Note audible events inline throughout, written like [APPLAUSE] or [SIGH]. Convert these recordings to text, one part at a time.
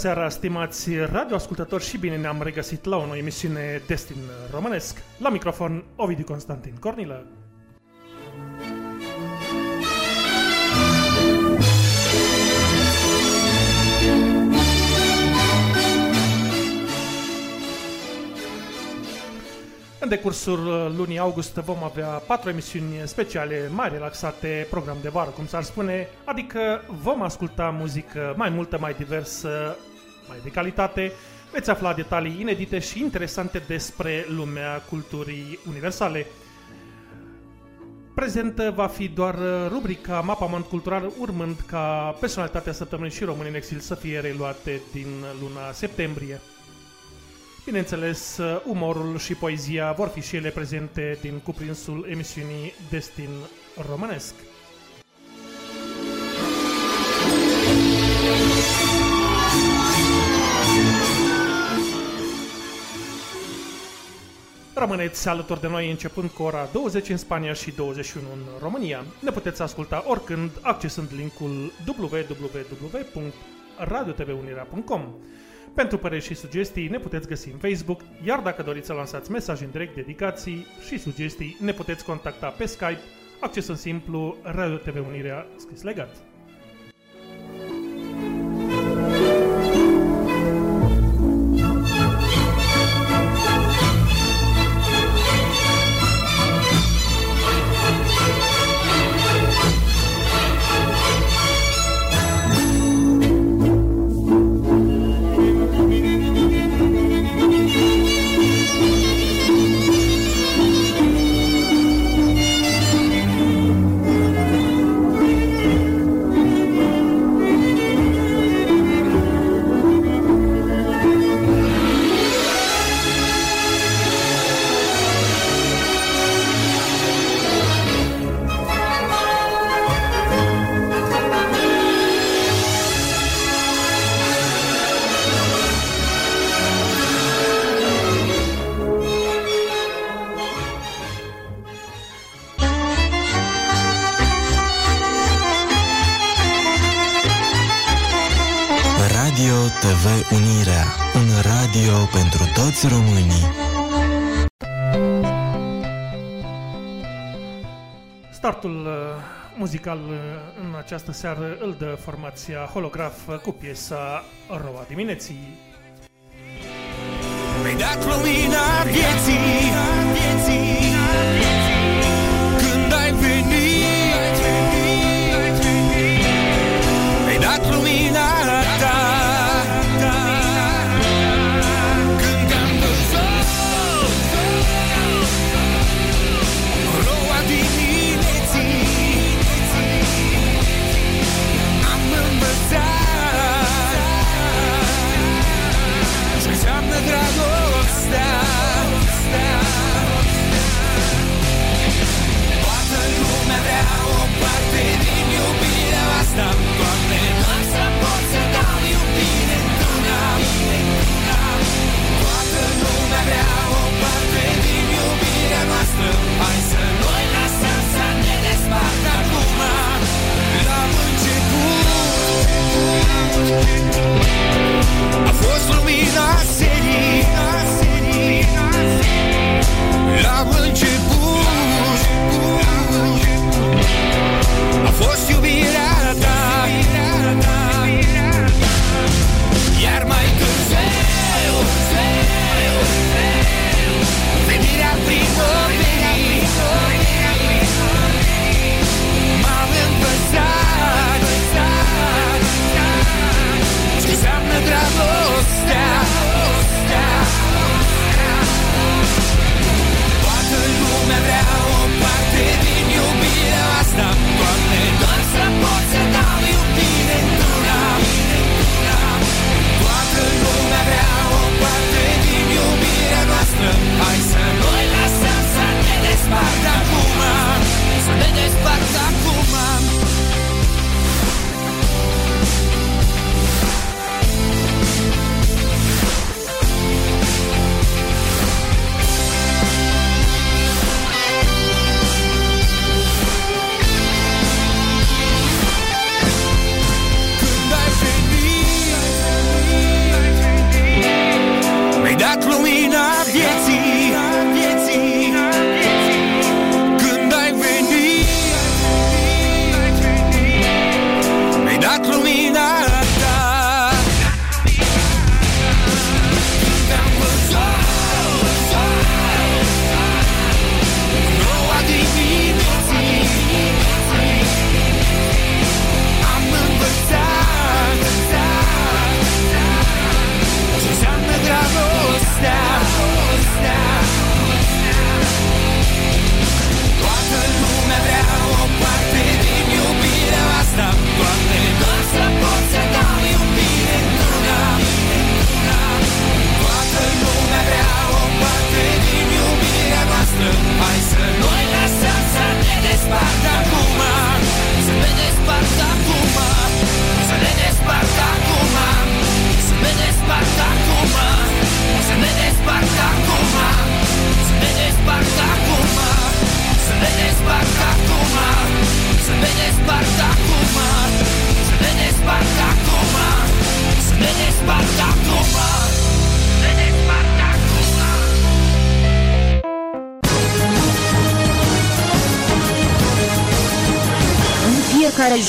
Bună seara, stimați radioascultători și bine ne-am regăsit la o nouă emisiune Destin Românesc. La microfon, Ovidiu Constantin Cornilă. În decursul lunii august vom avea patru emisiuni speciale mai relaxate, program de vară, cum s-ar spune, adică vom asculta muzică mai multă, mai diversă, mai de calitate, veți afla detalii inedite și interesante despre lumea culturii universale. Prezentă va fi doar rubrica Mapament Cultural, urmând ca personalitatea săptămânii și români în exil să fie reluate din luna septembrie. Bineînțeles, umorul și poezia vor fi și ele prezente din cuprinsul emisiunii Destin Românesc. Rămâneți alături de noi începând cu ora 20 în Spania și 21 în România. Ne puteți asculta oricând accesând linkul www.radiotvunirea.com. Pentru păreri și sugestii ne puteți găsi în Facebook, iar dacă doriți să lansați mesaj în direct, dedicații și sugestii, ne puteți contacta pe Skype, accesând simplu Radio TV Unirea scris legat. Muzical uh, în această seară îl dă formația Holograf cu piesa Roa dimineții. Mi-ai dat lumina vieții, vieții Când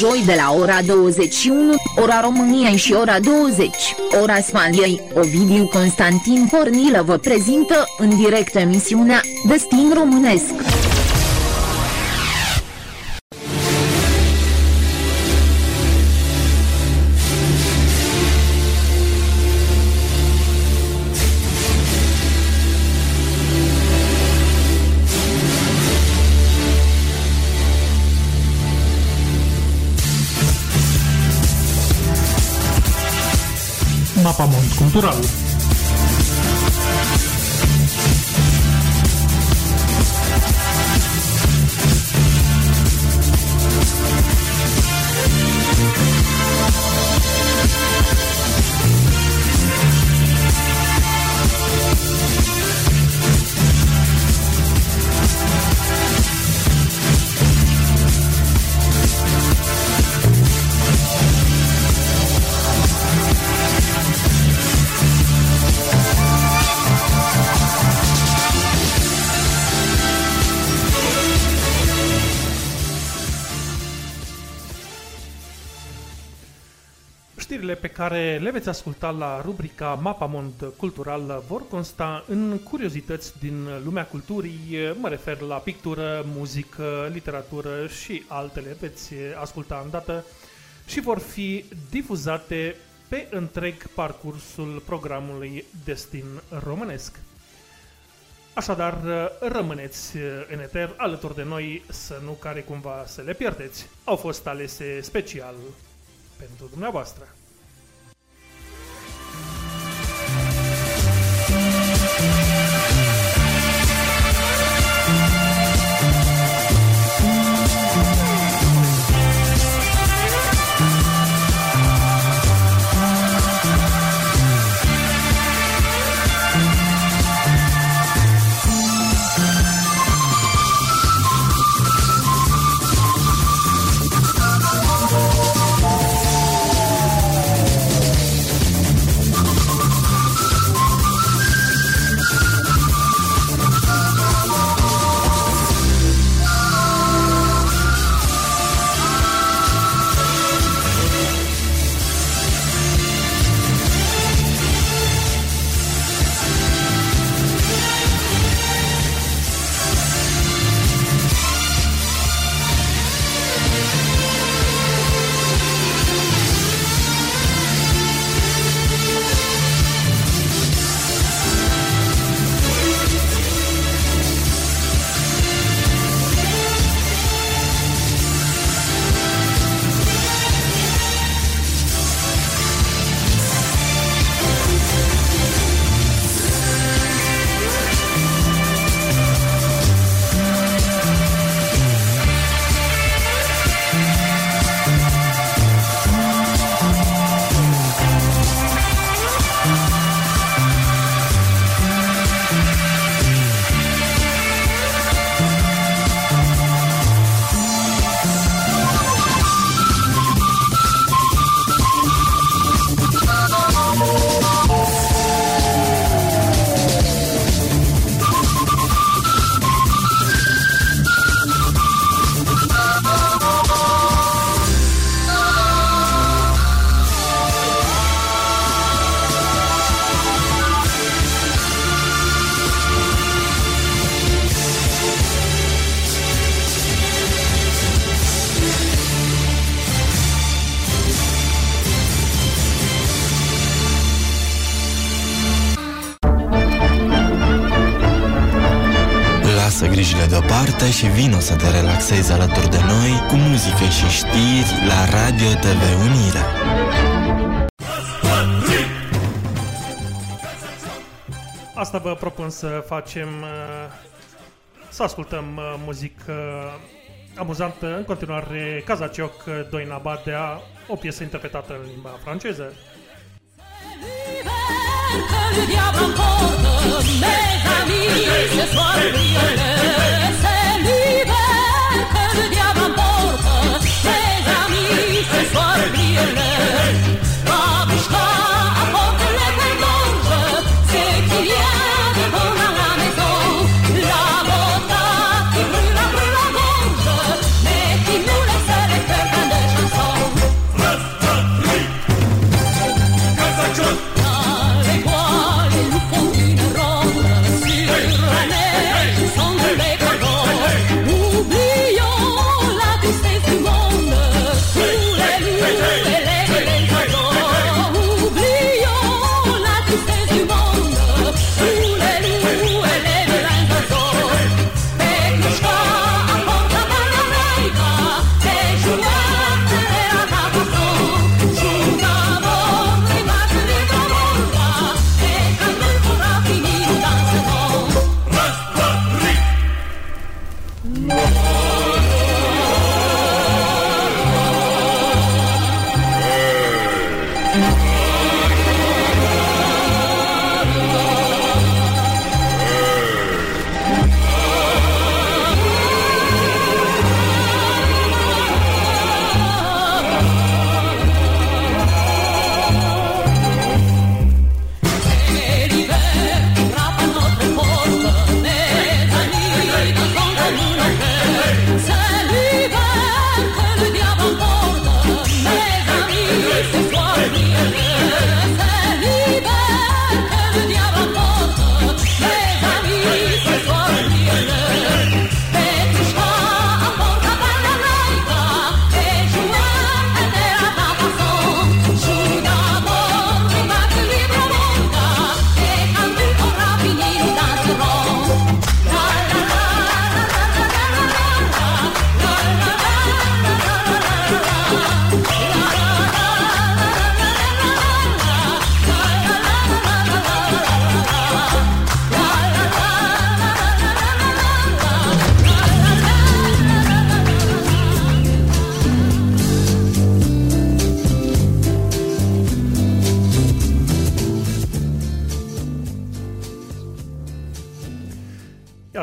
joi de la ora 21, ora României și ora 20, ora Spaniei, Ovidiu Constantin Pornilă vă prezintă în direct emisiunea Destin Românesc. Mapamont Cultural. Care le veți asculta la rubrica Mapamond Cultural vor consta în curiozități din lumea culturii, mă refer la pictură, muzică, literatură și altele veți asculta îndată și vor fi difuzate pe întreg parcursul programului Destin Românesc. Așadar, rămâneți în eter alături de noi să nu care cumva să le pierdeți. Au fost alese special pentru dumneavoastră. Să te relaxezi alături de noi cu muzică și știri la Radio TV Unirea. Asta vă propun să facem, uh, să ascultăm uh, muzică amuzantă, în continuare Cazacioc, Doina Badea, o piesă interpretată în limba franceză. Que le diable emporte mes amis ce soir violet.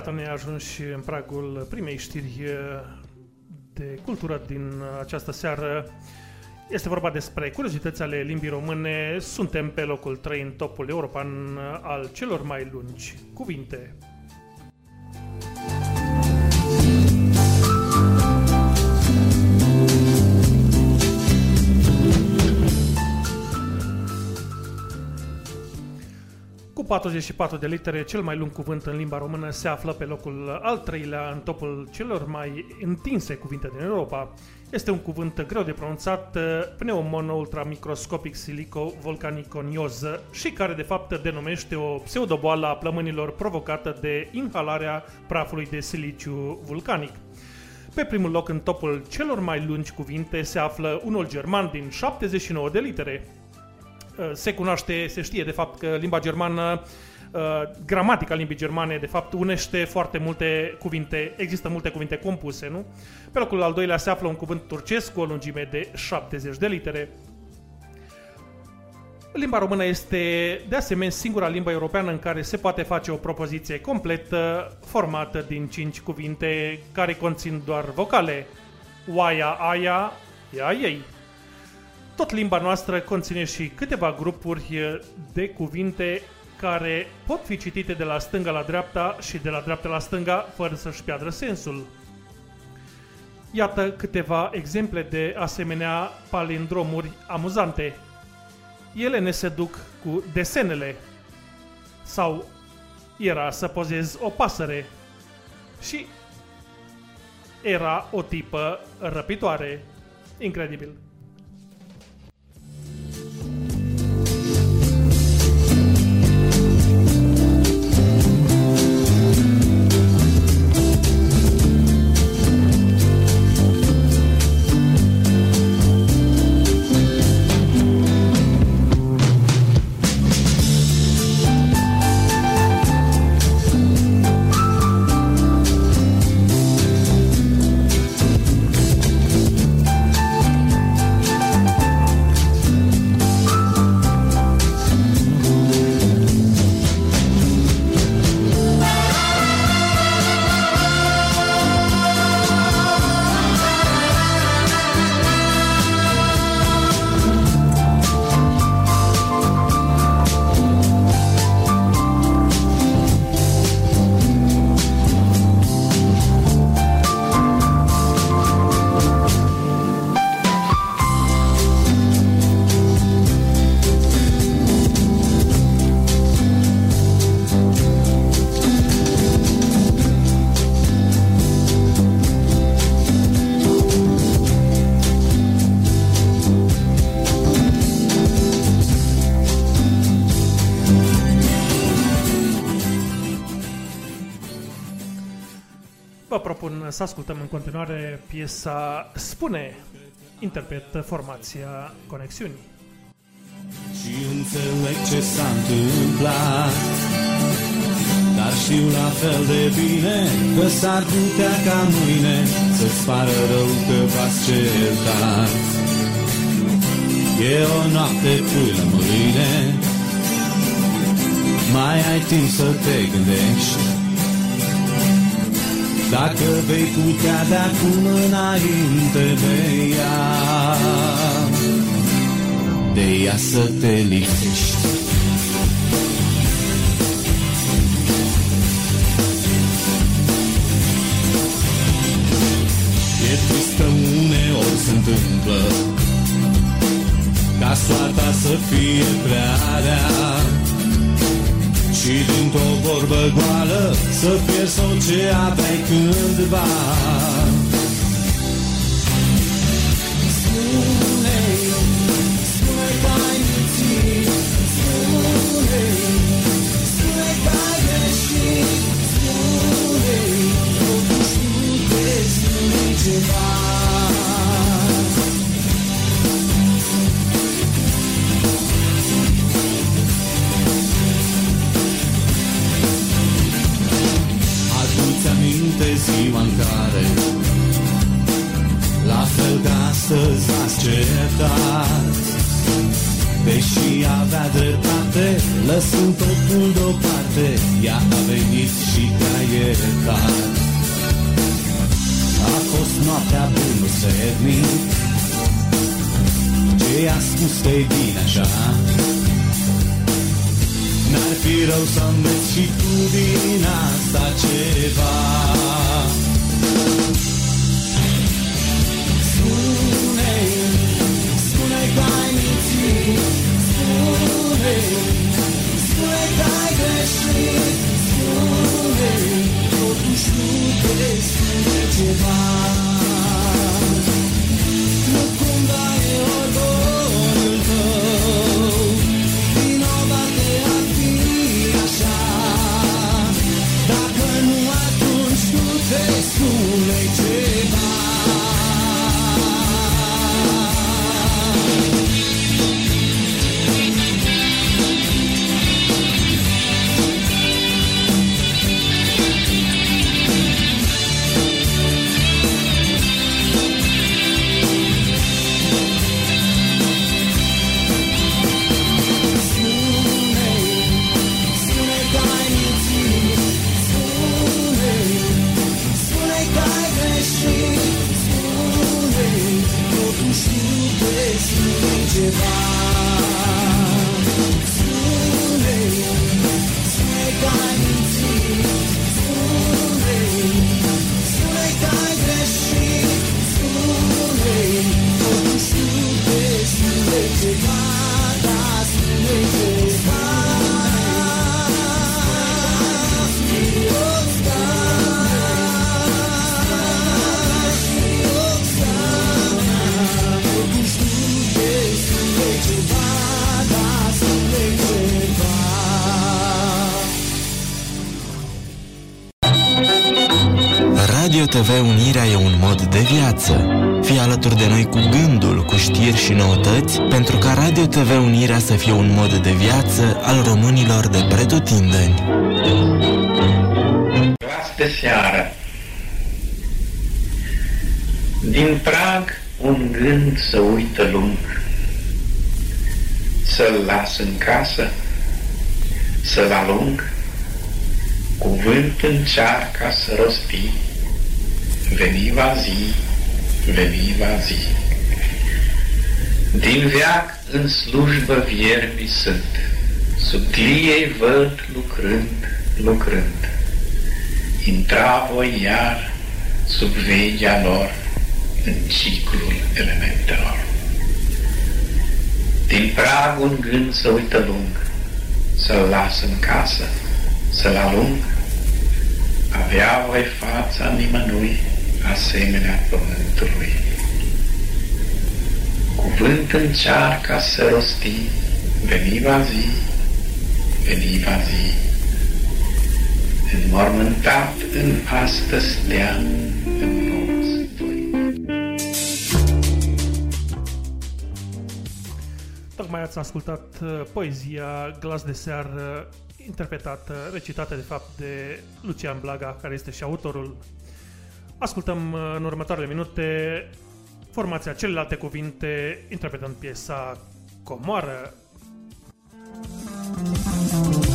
Iată, ne ajuns și în pragul primei știri eh, de cultură din această seară. Este vorba despre curiozități ale limbii române. Suntem pe locul 3 în topul european al celor mai lungi cuvinte. Cu 44 de litere, cel mai lung cuvânt în limba română se află pe locul al treilea în topul celor mai întinse cuvinte din Europa. Este un cuvânt greu de pronunțat, pneumono-ultramicroscopic silico-volcaniconios și care de fapt denumește o pseudoboală a plămânilor provocată de inhalarea prafului de siliciu vulcanic. Pe primul loc în topul celor mai lungi cuvinte se află unul german din 79 de litere, Uh, se cunoaște, se știe de fapt că limba germană, uh, gramatica limbii germane, de fapt, unește foarte multe cuvinte, există multe cuvinte compuse, nu? Pe locul al doilea se află un cuvânt turcesc cu o lungime de 70 de litere. Limba română este, de asemenea, singura limba europeană în care se poate face o propoziție completă, formată din 5 cuvinte care conțin doar vocale. Oaia, aia, ea, ei. Tot limba noastră conține și câteva grupuri de cuvinte care pot fi citite de la stânga la dreapta și de la dreapta la stânga fără să-și piardă sensul. Iată câteva exemple de asemenea palindromuri amuzante. Ele ne seduc cu desenele sau era să pozez o pasăre și era o tipă răpitoare. Incredibil. Să ascultăm în continuare piesa Spune, interpret formația Conexiuni. Și înțeleg ce s-a întâmplat Dar știu la fel de bine Că s-ar putea ca mâine Să-ți pară rău că v-ați certat E o noapte până mâine Mai ai timp să te gândești Dacă vei putea de acum înainte de ea De ea să te lipsești. E tristă uneori se întâmplă Ca soarta să fie prea rea Și dintr-o vorbă goală Să pierzi tot ce aveai cândva Spune, spune că ai mințit Spune, spune că ai greșit Spune, totuși nu te spune ceva lăsând totul deoparte, ea a venit și ca iertat. A fost noaptea bună sernic, ce i-a spus că e bine așa. N-ar fi rău să înveți și tu din asta și noutăți, pentru ca Radio TV Unirea să fie un mod de viață al românilor de pretutindeni. Astă seară, din prag un gând să uită lung, să-l las în casă, să-l alung, cuvânt încearcă să rosti, veni va zi, veni va zi. Din veac în slujbă viermi sunt, sub gliei văd lucrând, lucrând. Intra voi iar sub vegea lor în ciclul elementelor. Din prag un gând să uită lung, să-l las în casă, să-l alung, avea voi fața nimănui asemenea pământului. Cuvânt încearcă să rosti, veni va zi, veni va zi, înmormântat în astă stea, în nopți voi. Tocmai ați ascultat uh, poezia Glas de seară, interpretată, recitată de fapt de Lucian Blaga, care este și autorul. Ascultăm uh, în următoarele minute formația celelalte cuvinte interpretând piesa Comoară. Fără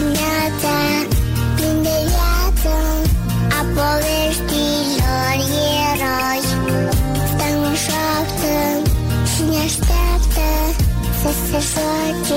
dimineața plin de viață A poveștilor eroi Stau în șoaptă și ne așteaptă Să se joace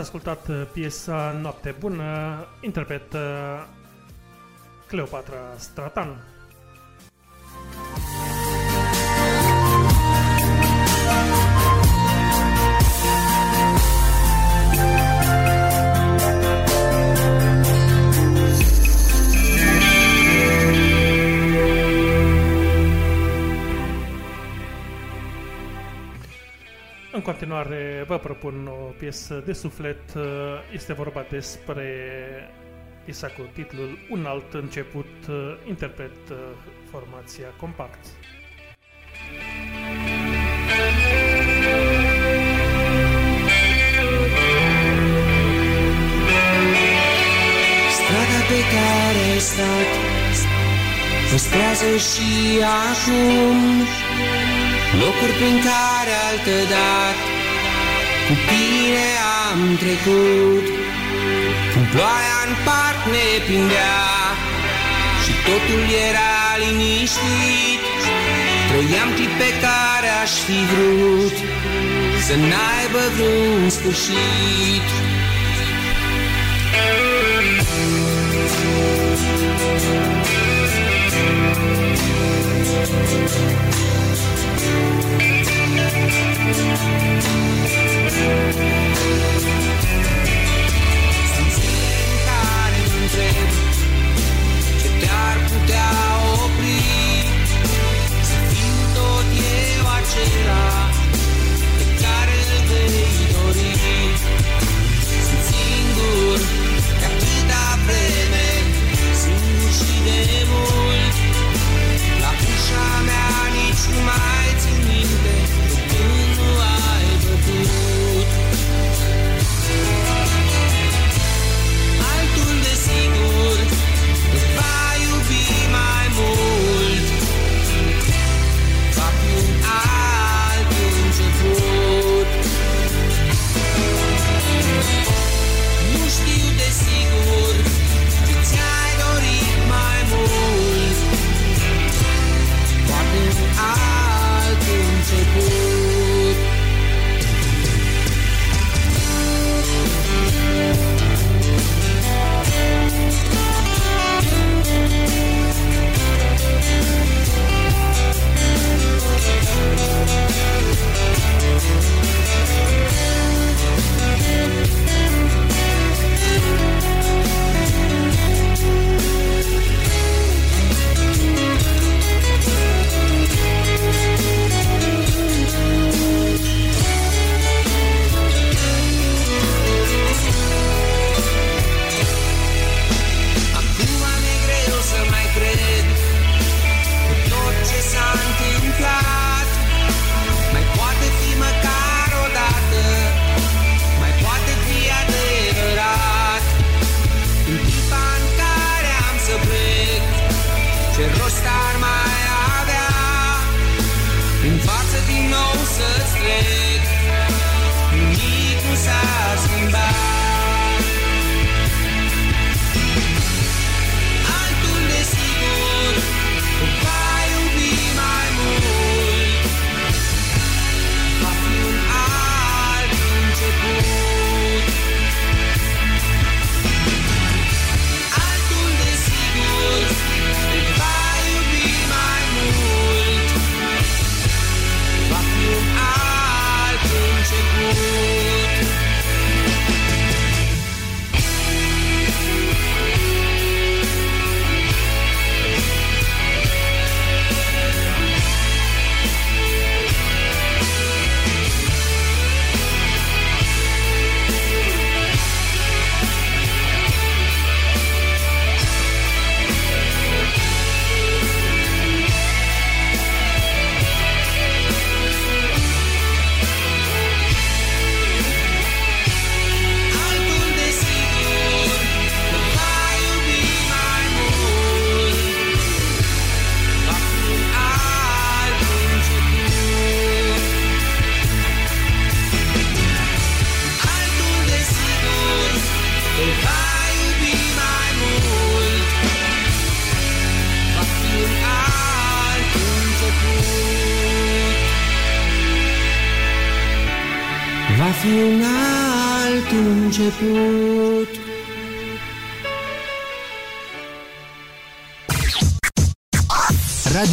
ascultat uh, piesa Noapte Bună, interpret uh, Cleopatra Stratan. În continuare vă propun o piesă de suflet. Este vorba despre piesa cu titlul Un alt început, interpret formația Compact. Strada pe care ai stat Păstrează și acum Locuri prin care altădat Cu tine am trecut. Când ploaia în parc ne prindea. Și totul era liniștit. Trăiam timp pe care aș fi vrut Să n-aibă vreun sfârșit Sunt zile în care mă întreb Ce te-ar putea opri Să fiu tot eu acela Pe care îl vei dori Sunt singur de atâta vreme Singur și de mult La ușa mea nici nu mai țin minte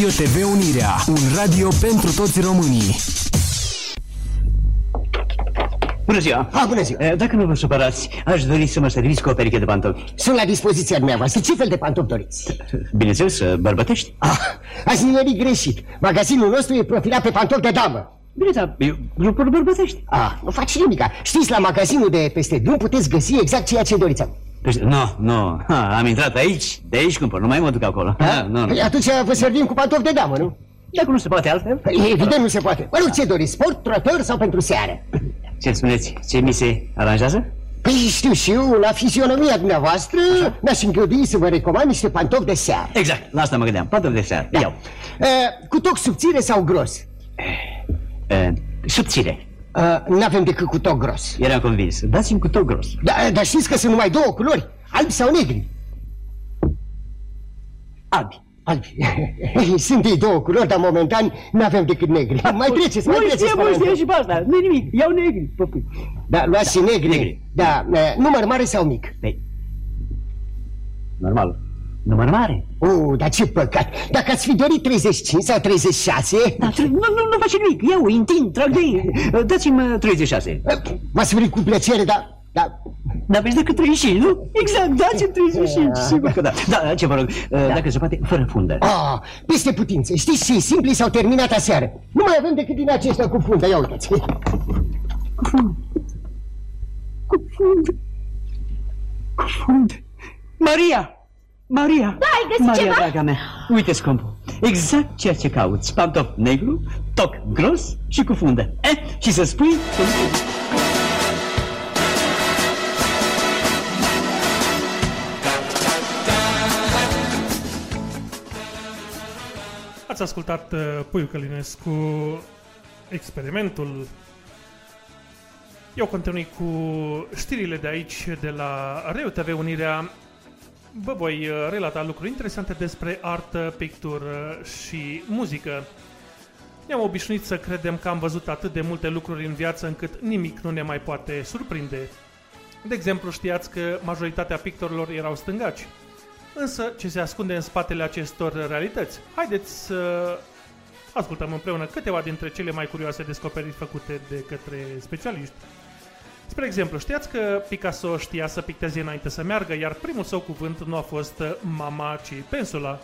Radio TV Unirea, un radio pentru toți românii. Bună ziua! Ah, bună ziua! Eh, Dacă nu vă supărați, aș dori să mă serviți cu o pereche de pantofi. Sunt la dispoziția dumneavoastră. Ce fel de pantofi doriți? Bineînțeles, eh, bărbătești? Ah, ați nimerit greșit. Magazinul nostru e profilat pe pantofi de damă. Bine, dar eu lucruri bărbătești. Ah, nu faci nimica. Știți, la magazinul de peste drum puteți găsi exact ceea ce doriți acum. Deci, nu, nu, ha, am intrat aici, de aici cumpăr, nu mai mă duc acolo. Ha, nu, nu. Păi atunci vă servim cu pantofi de damă, nu? Dacă nu se poate altfel. Păi, Evident nu se poate. Mă rog, ce doriți? Sport, trotor sau pentru seară? Ce spuneți, ce mi se aranjează? Păi știu și eu, la fizionomia dumneavoastră mi-aș îngădui să vă recomand niște pantofi de seară. Exact, la asta mă gândeam, pantofi de seară, Da. iau. Uh, cu toc subțire sau gros? Eh, subțire, Uh, n-avem decât cu toc gros. eram convins. Dați-mi cu tot gros. Da, dar știți că sunt numai două culori, albi sau negri. Albi. Albi. [LAUGHS] Sunt ei două culori, dar momentan nu avem decât negri. Mai treceți, mai Nu treceți. știe, pe mă la știe negri. și pe asta, nu nimic, iau negri, păpui. Da, luați și negri. negri. Da, uh, număr mare sau mic? Păi, normal, număr mare. Uh, dar ce păcat. Dacă ați fi dorit 35 sau 36... Da, tre- nu, nu, nu face nimic, iau, întind, trag de ei. Dați-mi uh, 36. uh, M-ați venit cu plăcere, dar... Da, N-aveți decât 35, nu? Exact, dați-mi 35, sigur că da. Da, ce vă rog, uh, dacă se poate, fără fundă. Ah, peste putință. Știți ce simpli s-au terminat aseară. Nu mai avem decât din aceștia cu fundă. Ia uitați. Cu fundă. Cu fundă. Maria! Maria! Da, ai găsit Maria, ceva? draga mea, uite, scumpul, exact ceea ce cauți. Pantof negru, toc gros și cu fundă. Eh, și să spui... Ați ascultat uh, Puiu Călinescu experimentul. Eu continui cu știrile de aici, de la Reu TV Unirea. Vă voi uh, relata lucruri interesante despre artă, pictură și muzică. Ne-am obișnuit să credem că am văzut atât de multe lucruri în viață încât nimic nu ne mai poate surprinde. De exemplu, știați că majoritatea pictorilor erau stângaci. Însă, ce se ascunde în spatele acestor realități? Haideți să ascultăm împreună câteva dintre cele mai curioase descoperiri făcute de către specialiști. Spre exemplu, știați că Picasso știa să picteze înainte să meargă, iar primul său cuvânt nu a fost mama, ci pensula.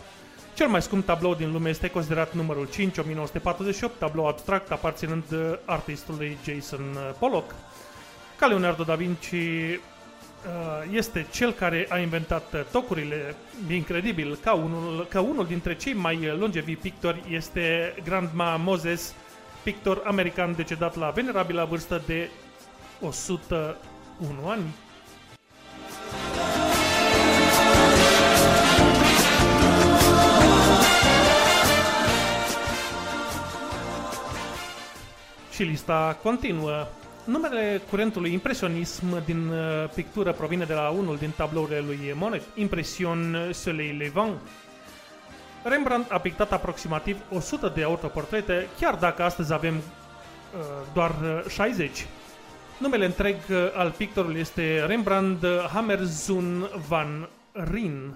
Cel mai scump tablou din lume este considerat numărul 5, 1948, tablou abstract aparținând artistului Jason Pollock. Ca Leonardo da Vinci uh, este cel care a inventat uh, tocurile. E incredibil că unul, că unul dintre cei mai longevi pictori este Grandma Moses, pictor american decedat la venerabilă vârstă de 101 ani. Și lista continuă. Numele curentului impresionism din uh, pictură provine de la unul din tablourile lui Monet, Impression Soleil Levant. Rembrandt a pictat aproximativ 100 de autoportrete, chiar dacă astăzi avem uh, doar uh, 60. Numele întreg uh, al pictorului este Rembrandt Hammerzoon van Rijn.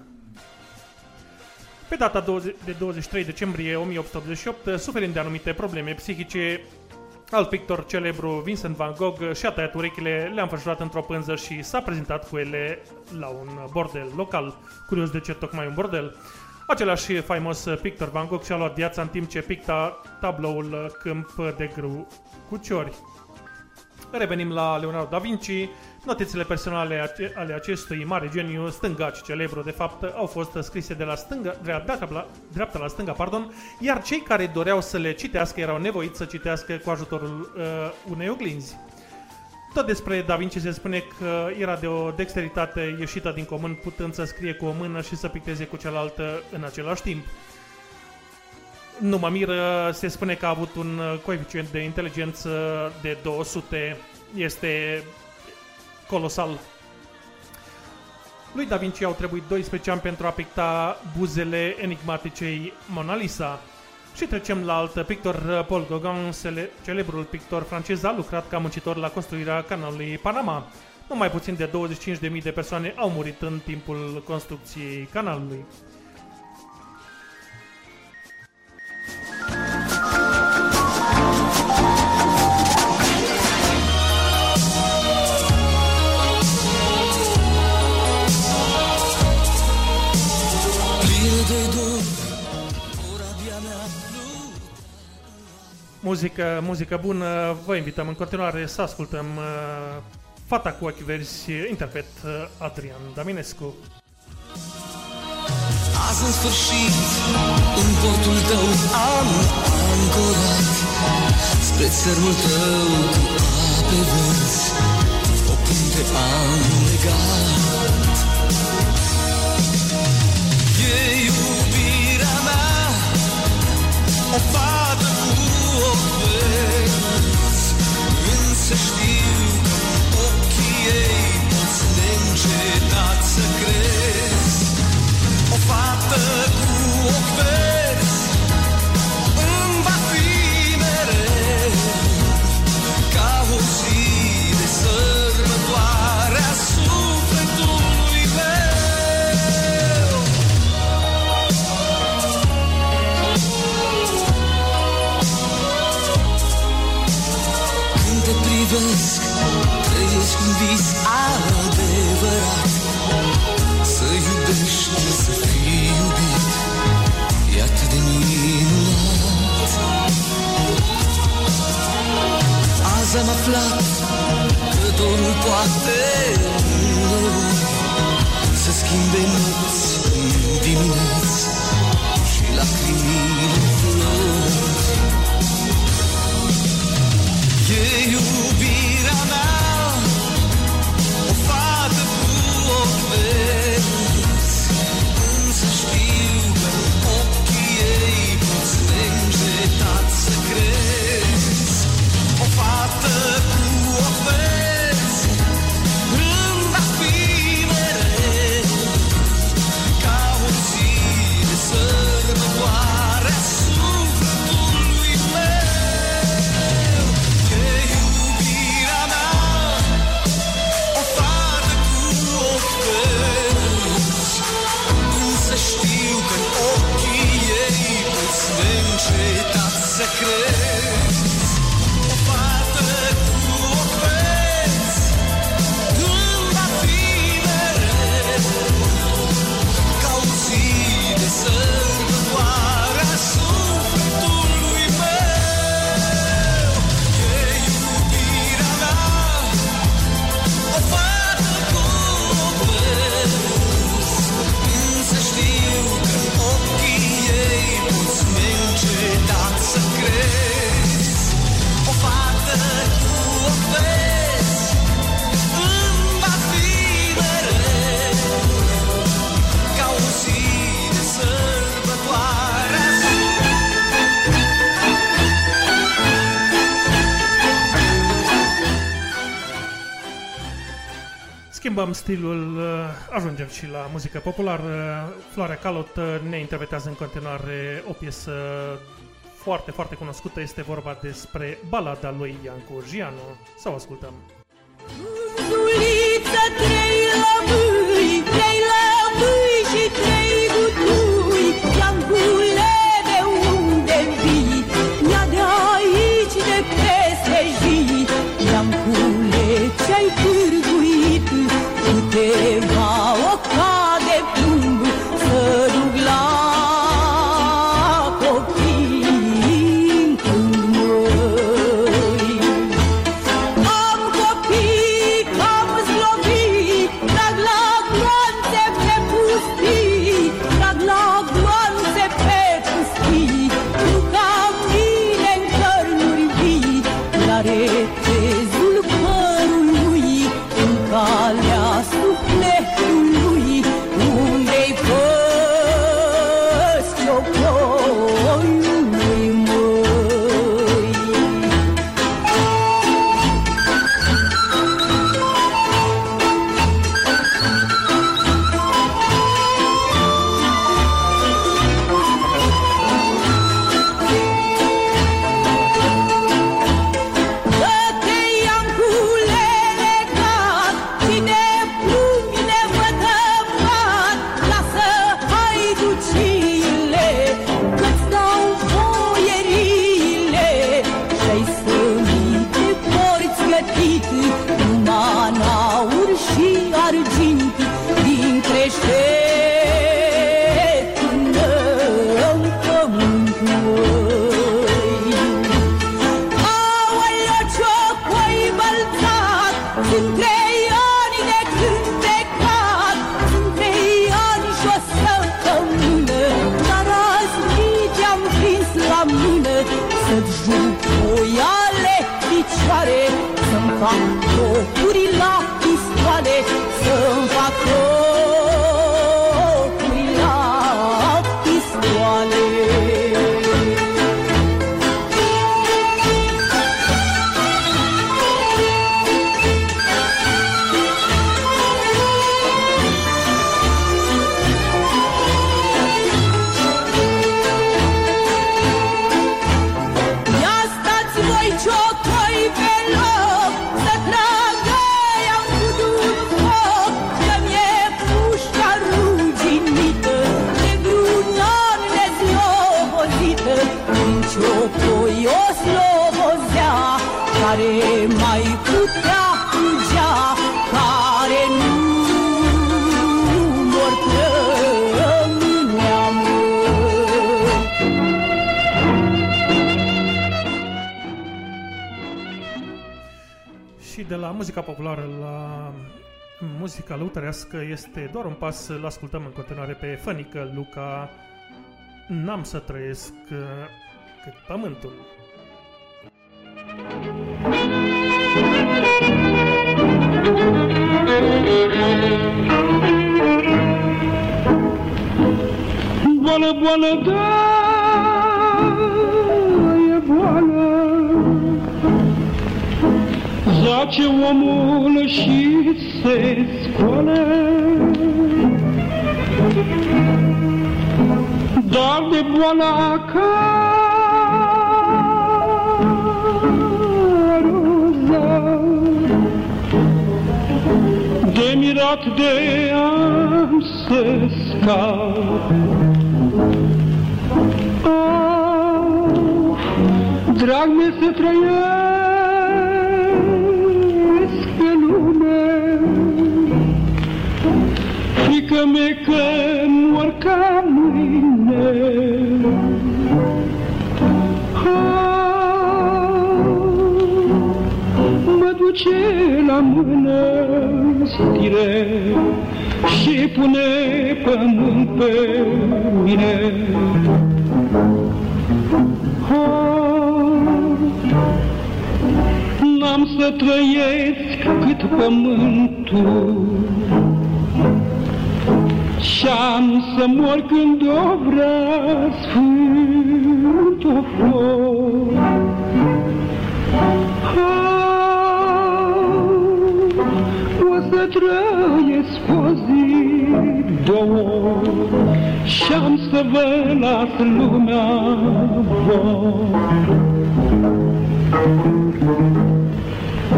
Pe data 20 de 23 decembrie 1888, suferind de anumite probleme psihice, alt pictor celebru, Vincent van Gogh, și-a tăiat urechile, le-a înfășurat într-o pânză și s-a prezentat cu ele la un bordel local. Curios de ce tocmai un bordel. Același faimos pictor Van Gogh și-a luat viața în timp ce picta tabloul Câmp de grâu cu ciori. Revenim la Leonardo da Vinci. Notițele personale ace- ale acestui mare geniu stângaci celebru, de fapt, au fost scrise de la stânga, dreapta, la, dreapta la stânga, pardon, iar cei care doreau să le citească erau nevoiți să citească cu ajutorul uh, unei oglinzi. Tot despre Da Vinci se spune că era de o dexteritate ieșită din comun, putând să scrie cu o mână și să picteze cu cealaltă în același timp. Nu mă miră, se spune că a avut un uh, coeficient de inteligență de 200. Este colosal. Lui Da Vinci au trebuit 12 ani pentru a picta buzele enigmaticei Mona Lisa. Și trecem la alt pictor, Paul Gauguin, cele- celebrul pictor francez, a lucrat ca muncitor la construirea canalului Panama. Nu mai puțin de 25.000 de persoane au murit în timpul construcției canalului. Muzică, muzică bună, vă invităm în continuare să ascultăm uh, Fata cu ochi verzi, interpret uh, Adrian Daminescu. Azi în sfârșit, în portul tău am ancorat Spre țărmul tău cu ape verzi O punte am legat E iubirea mea O fată privesc Trăiesc un vis adevărat Azi am aflat că dorul poate uneori Să schimbe nopți în dimineți crer. Schimbăm stilul, uh, ajungem și la muzică populară. Floarea Calot uh, ne interpretează în continuare o piesă foarte, foarte cunoscută. Este vorba despre balada lui Iancu Gianu. Să o ascultăm. Zuliță, trei lămâi, trei lămâi și trei pas. Îl ascultăm în continuare pe Fănică Luca. N-am să trăiesc uh, cât pământul. Boală, boală, da, e boală Zace omul și se scoală Dar de boala caroza De mirat de am să scap Drag mi să trăiesc Frică mi că mor ca mâine. Ah, Mă duce la mână stire Și pune pământ pe mine. N-am să trăiesc cât pământul Și-am să mor când o vrea Sfântul flor. O să trăiesc o zi, două Și-am să vă las lumea vouă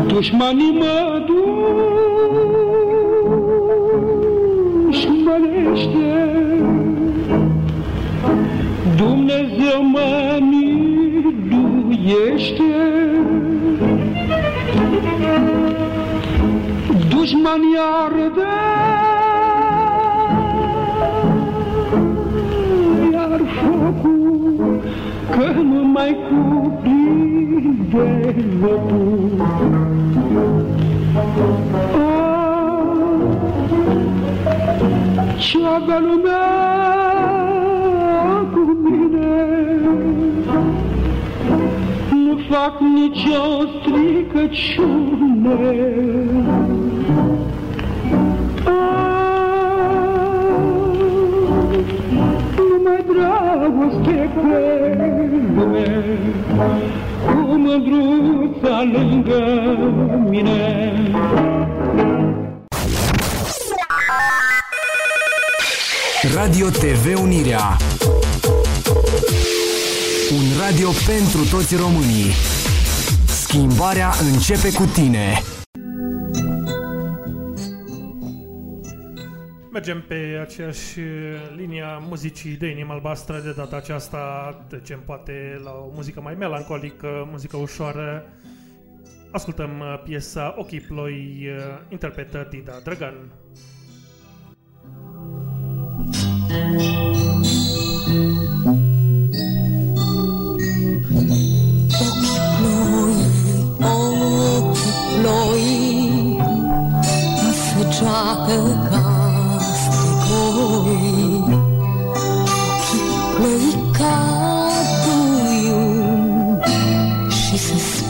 Dușmanii mă dușmănește Dumnezeu mă miluiește. Dușmanii arde. Iar focul că nu mai cuprinde locul Ce avea lumea cu mine? Nu fac nicio stricăciune. Numai dragoste pe lume Cu mândruța lângă mine Radio TV Unirea Un radio pentru toți românii Schimbarea începe cu tine Mergem pe aceeași linia muzicii de inimă albastră, de data aceasta trecem poate la o muzică mai melancolică, muzică ușoară. Ascultăm uh, piesa Ochii Ploi, uh, interpretă Dida Drăgan.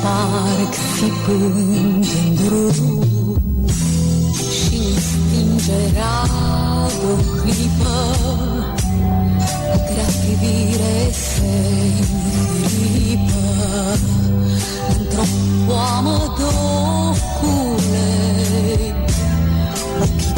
Sparg țipând în drum. Și stingerea de o clipă Grea privire se înfiripă Într-o poamă docule Ochii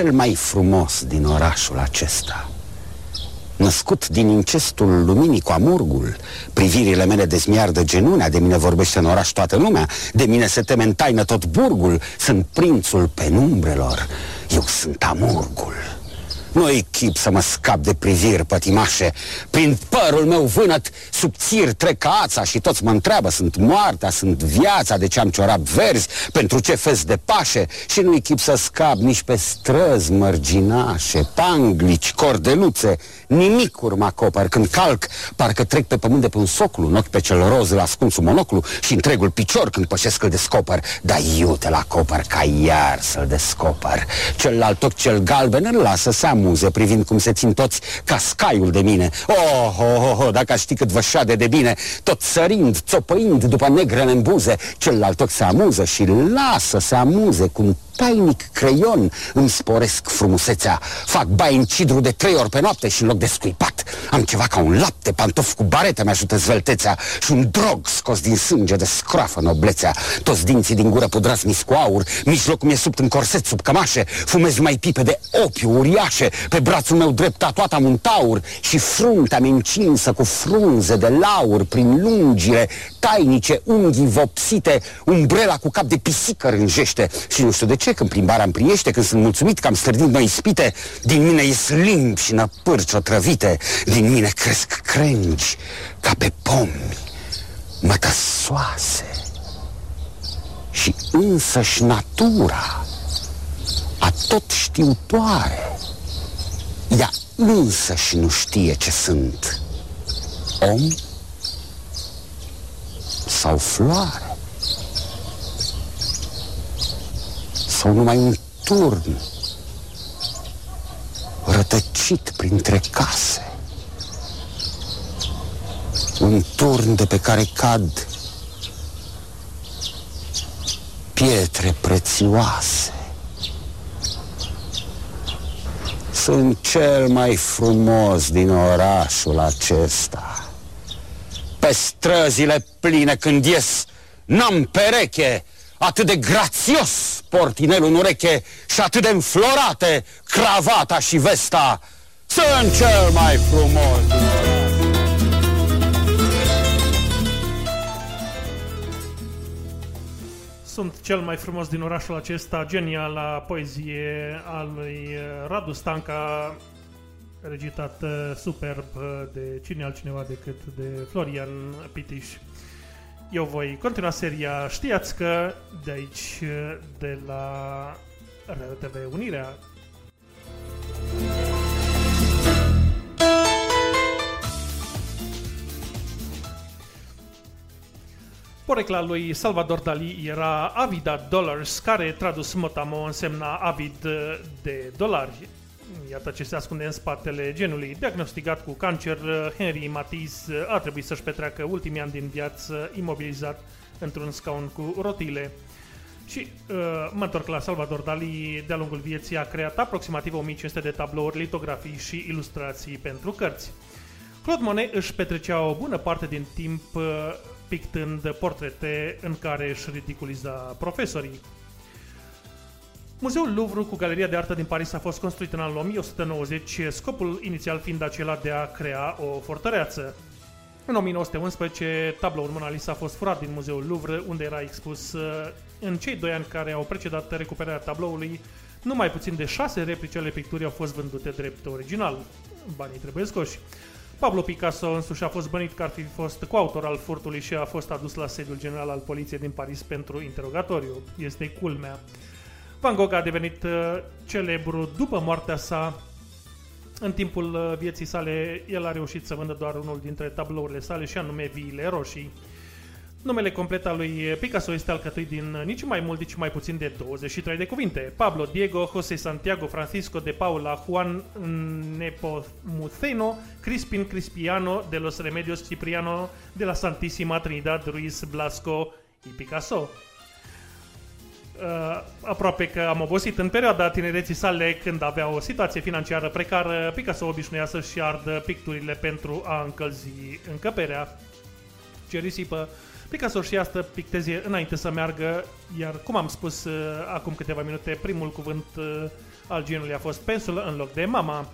cel mai frumos din orașul acesta. Născut din incestul luminii cu amurgul, privirile mele dezmiardă genunea, de mine vorbește în oraș toată lumea, de mine se teme în taină tot burgul, sunt prințul penumbrelor, eu sunt amurgul. Nu-i chip să mă scap de priviri pătimașe. Prin părul meu vânăt subțiri trec ca ața Și toți mă întreabă, sunt moartea, sunt viața De ce am ciorat verzi, pentru ce fez de pașe? Și nu-i chip să scap nici pe străzi mărginașe Panglici, cordeluțe, nimic mă acopăr. Când calc, parcă trec pe pământ de pe un soclu În ochi pe cel roz îl ascund sub monoclu Și întregul picior când pășesc îl descoper. Dar iute la acopăr ca iar să-l descoper. Celălalt ochi cel galben îl lasă să amuze Privind cum se țin toți ca scaiul de mine. Oh, oh, oh, oh dacă aș ști cât vă șade de bine Tot sărind, țopăind după negrele în buze Celălalt ochi se amuză și lasă să amuze Cum tainic creion îmi sporesc frumusețea. Fac bai în cidru de trei ori pe noapte și în loc de scuipat Am ceva ca un lapte, pantof cu barete mi-ajută zveltețea Și un drog scos din sânge de scroafă noblețea. Toți dinții din gură pudrați mis cu aur Mijlocul mi-e subt în corset sub cămașe Fumez mai pipe de opiu uriașe. Pe brațul meu drept tatuat am un taur Și fruntea mi încinsă cu frunze de laur Prin lungile tainice unghii vopsite Umbrela cu cap de pisică rânjește Și nu știu de ce când plimbarea îmi priește, când sunt mulțumit că am stârnit noi spite, din mine ies limbi și năpârci otrăvite, din mine cresc crengi ca pe pomi mătăsoase. Și însăși natura, a tot știutoare, ea însăși nu știe ce sunt, om sau floare. Sau numai un turn rătăcit printre case. Un turn de pe care cad pietre prețioase. Sunt cel mai frumos din orașul acesta. Pe străzile pline când ies, n-am pereche, atât de grațios portinelul în ureche și atât de înflorate cravata și vesta. Sunt cel mai frumos din oraș. Sunt cel mai frumos din orașul acesta, geniala poezie a lui Radu Stanca, recitată superb de cine altcineva decât de Florian Pitiș. Eu voi continua seria. Știați că de aici, de la Radio TV Unirea, Porecla lui Salvador Dali era Avida Dollars, care tradus motamo însemna avid de dolari. Iată ce se ascunde în spatele genului. Diagnosticat cu cancer, Henry Matisse a trebuit să-și petreacă ultimii ani din viață imobilizat într-un scaun cu rotile. Și uh, mă întorc la Salvador Dali, de-a lungul vieții a creat aproximativ 1500 de tablouri, litografii și ilustrații pentru cărți. Claude Monet își petrecea o bună parte din timp uh, pictând portrete în care își ridiculiza profesorii. Muzeul Louvre cu Galeria de Artă din Paris a fost construit în anul 1190, scopul inițial fiind acela de a crea o fortăreață. În 1911, tabloul Mona Lisa a fost furat din Muzeul Louvre, unde era expus uh, în cei doi ani care au precedat recuperarea tabloului, numai puțin de șase replici ale picturii au fost vândute drept original. Banii trebuie scoși. Pablo Picasso însuși a fost bănit că ar fi fost coautor al furtului și a fost adus la sediul general al poliției din Paris pentru interogatoriu. Este culmea. Van Gogh a devenit uh, celebru după moartea sa. În timpul uh, vieții sale, el a reușit să vândă doar unul dintre tablourile sale și anume Viile Roșii. Numele complet al lui Picasso este alcătuit din uh, nici mai mult, nici mai puțin de 23 de cuvinte. Pablo, Diego, José Santiago, Francisco de Paula, Juan Nepomuceno, Crispin Crispiano, de los Remedios Cipriano, de la Santísima Trinidad Ruiz Blasco y Picasso uh, aproape că am obosit în perioada tinereții sale când avea o situație financiară precară, Picasso obișnuia să-și ardă picturile pentru a încălzi încăperea. Ce risipă! Picasso și asta picteze înainte să meargă, iar cum am spus uh, acum câteva minute, primul cuvânt uh, al genului a fost pensul în loc de mama.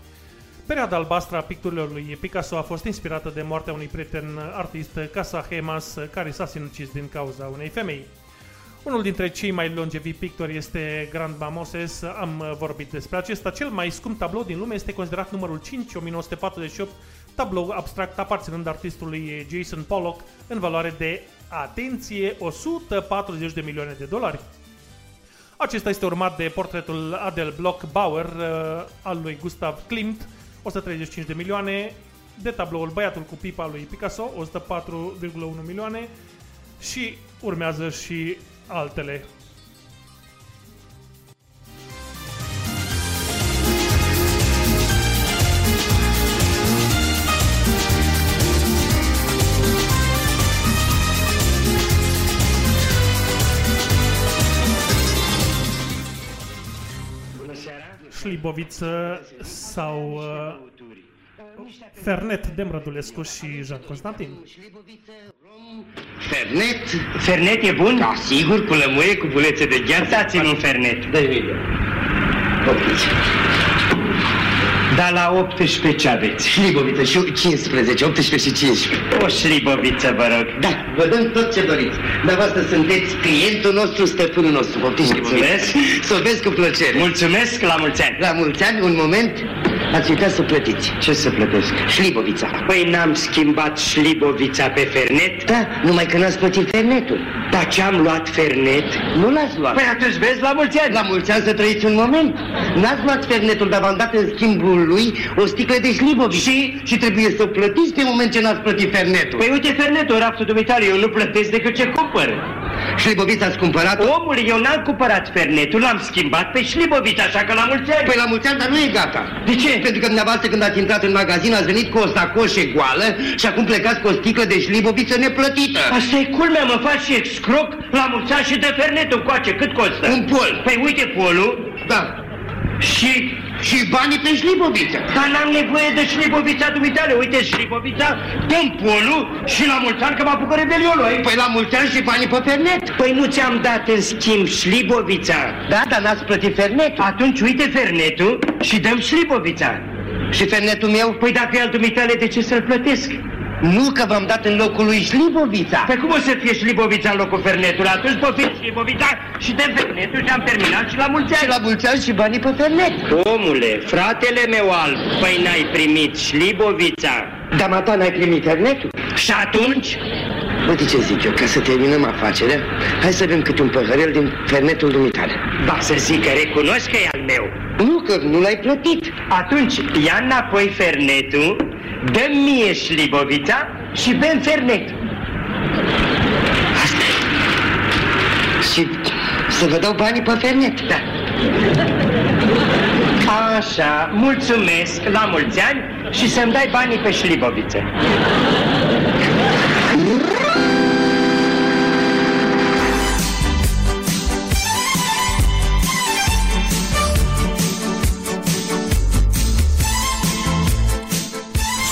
Perioada albastră a picturilor lui Picasso a fost inspirată de moartea unui prieten artist, Casa Hemas, care s-a sinucis din cauza unei femei. Unul dintre cei mai longevi pictori este Grandma Moses, am uh, vorbit despre acesta. Cel mai scump tablou din lume este considerat numărul 5, 1948, tablou abstract aparținând artistului Jason Pollock în valoare de, atenție, 140 de milioane de dolari. Acesta este urmat de portretul Adel Block Bauer uh, al lui Gustav Klimt, 135 de milioane, de tabloul Băiatul cu pipa lui Picasso, 104,1 milioane și urmează și altele. Șliboviță sau uh, Fernet Demrădulescu și Jean Constantin. Fernet? Fernet e bun? Da, sigur, cu lămâie, cu bulețe de gheață. Dați-mi un fernet. Dă-i mie. Da, la 18 ce aveți? Șliboviță și 15, 18 și 15. O șliboviță, vă rog. Da, vă dăm tot ce doriți. Dumneavoastră sunteți clientul nostru, stăpânul nostru. Poftiți Mulțumesc. Să o vezi cu plăcere. Mulțumesc, la mulți ani. La mulți ani, un moment, ați uitat să plătiți. Ce să plătesc? Șlibovița. Păi n-am schimbat șlibovița pe fernet? Da, numai că n-ați plătit fernetul. Dar ce am luat fernet? Nu l-ați luat. Păi atunci vezi la mulți ani. La mulți ani să trăiți un moment. N-ați luat fernetul, dar v-am dat în schimbul lui o sticlă de șliboviță. Și? Și trebuie să o plătiți pe moment ce n-ați plătit fernetul. Păi uite fernetul, raptul dumitale, eu nu plătesc decât ce cumpăr. Șlibovița ați cumpărat Omul, eu n-am cumpărat fernetul, l-am schimbat pe șlibovița, așa că la mulți ani. Păi la mulți ani, dar nu e gata. De ce? Pentru că dumneavoastră când ați intrat în magazin ați venit cu o sacoșe goală și acum plecați cu o sticlă de șliboviță neplătită. Asta e culmea, mă faci și excroc la mulți ani și de fernetul coace, cât costă? Un pol. Păi uite polul Da. Și... Și banii pe șliboviță. Dar n-am nevoie de șlibovița dumitale, uite șlibovița, dăm polul și la mulți ani că mă apucă rebelionul. ai? Păi la mulți ani și banii pe fernet. Păi nu ți-am dat în schimb șlibovița. Da, dar n-ați plătit fernetul. Atunci uite fernetul și dăm șlibovița. Și fernetul meu? Păi dacă e al dumitale, de ce să-l plătesc? Nu că v-am dat în locul lui șlibovița. Păi cum o să fie șlibovița în locul fernetului? Atunci poftim șlibovița și de fernetul și am terminat și la mulți Și ani. la mulți ani și banii pe fernet. Omule, fratele meu alb, păi n-ai primit șlibovița. Dar mata n-ai primit fernetul? Și atunci? Uite ce zic eu, ca să terminăm afacerea, hai să bem câte un păhărel din fernetul dumitale. Ba să zic că recunosc că e al meu. Nu, că nu l-ai plătit. Atunci ia înapoi fernetul, dă mie șlibovița și bem fernetul. Și să vă dau banii pe fernet. Da. Așa, mulțumesc, la mulți ani și să-mi dai banii pe șliboviță.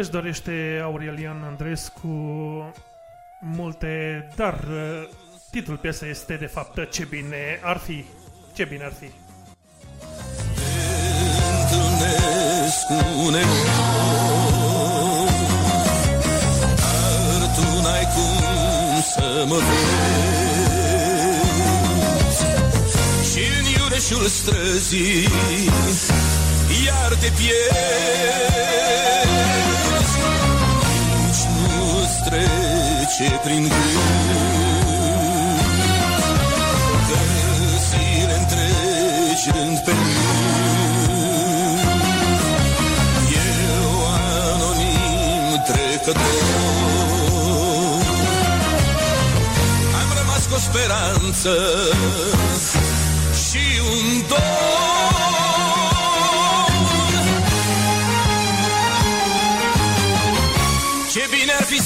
Își dorește Aurelian Andrescu multe, dar uh, titlul piesei este de fapt Ce bine ar fi. Ce bine ar fi. întâlnesc cu un erou Dar tu n-ai cum să mă vezi și în iureșul străzii Iar te pierzi trece prin gând Că zile întregi rând pe rând Eu trecător. Am rămas cu o speranță și un dor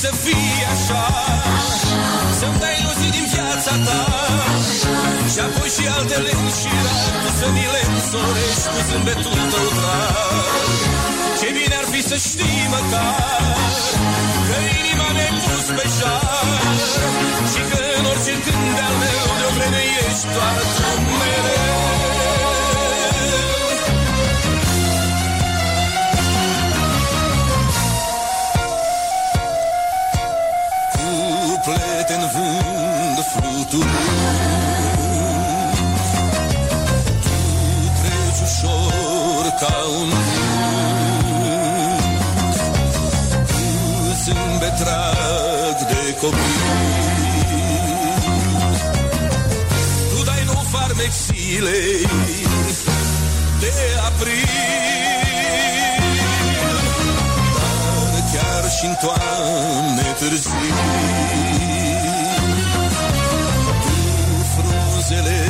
să fie așa. Să-mi dai iluzii din viața ta. Și apoi și altele înșirat Tu să mi le însorești cu zâmbetul tău drag. Ce bine ar fi să știi măcar Că inima mi-ai pus pe șar. Și că în orice gând al meu De o vreme ești doar tu mereu Cuplete în vânt fluturând Tu treci ușor ca un vânt. Tu zâmbet drag de copii. Tu dai nou farmec zilei de april. Dar chiar și-n toamne târzii frunzele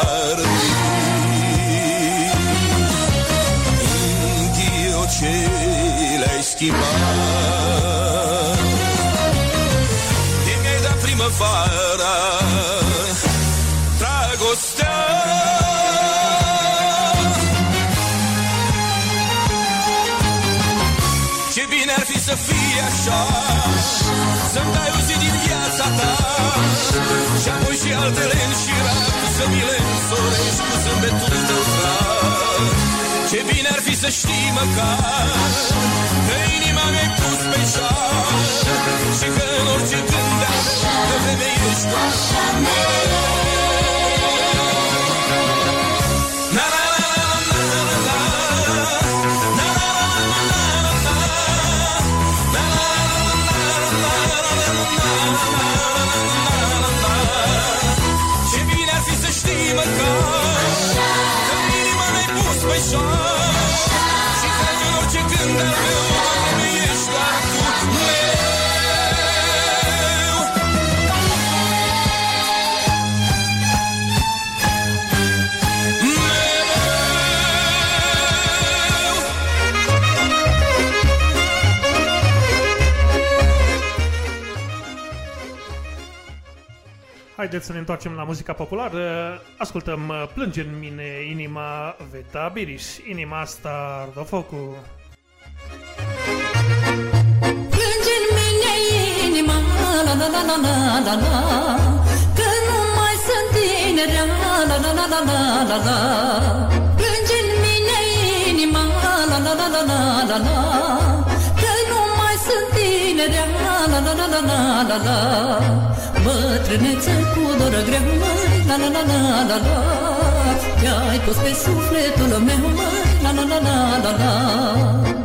arătii În ghiocei le-ai schimbat. De mi-ai dat primăvara Dragostea. Ce bine ar fi să fie așa Să-mi dai ta Și apoi și altele înșirat Să mi le însorești cu zâmbetul tău drag Ce bine ar fi să știi măcar Că inima mi-ai pus pe șar Și că în orice gând al meu De vreme ești doar. așa Așa Și cred că în orice haideți să ne întoarcem la muzica populară. Ascultăm Plânge în mine inima Veta Biriș, inima asta Ardofocu. Plânge în mine inima, la la la la la la la Că nu mai sunt tinerea, la la la la la la la Plânge în mine inima, la la la la la la la Că nu mai sunt tinerea, la la la la la la la la Bătrâneță cu doră greu, măi, la la la la la la. Te-ai pus pe sufletul meu, măi, la la la la la la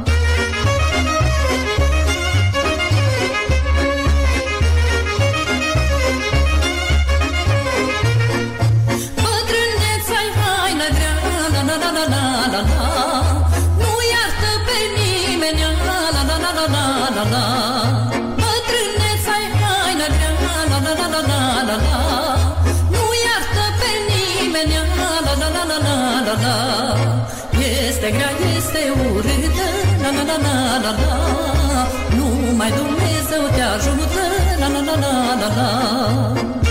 la la la. La Numai Dumnezeu te ajută, la la la la la la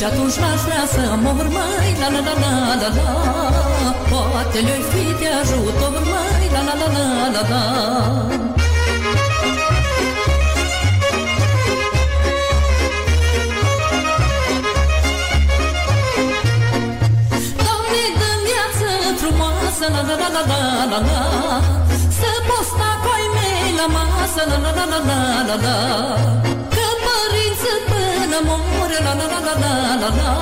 Nici atunci n-aș vrea să mor mai, la la la la la la Poate le-oi fi de ajutor mai, la la la la la la Doamne, dă viață frumoasă, la la la la la la la Să poți sta cu ai mei la masă, la la la la la la la Că părinți sunt mor, la la la la la la la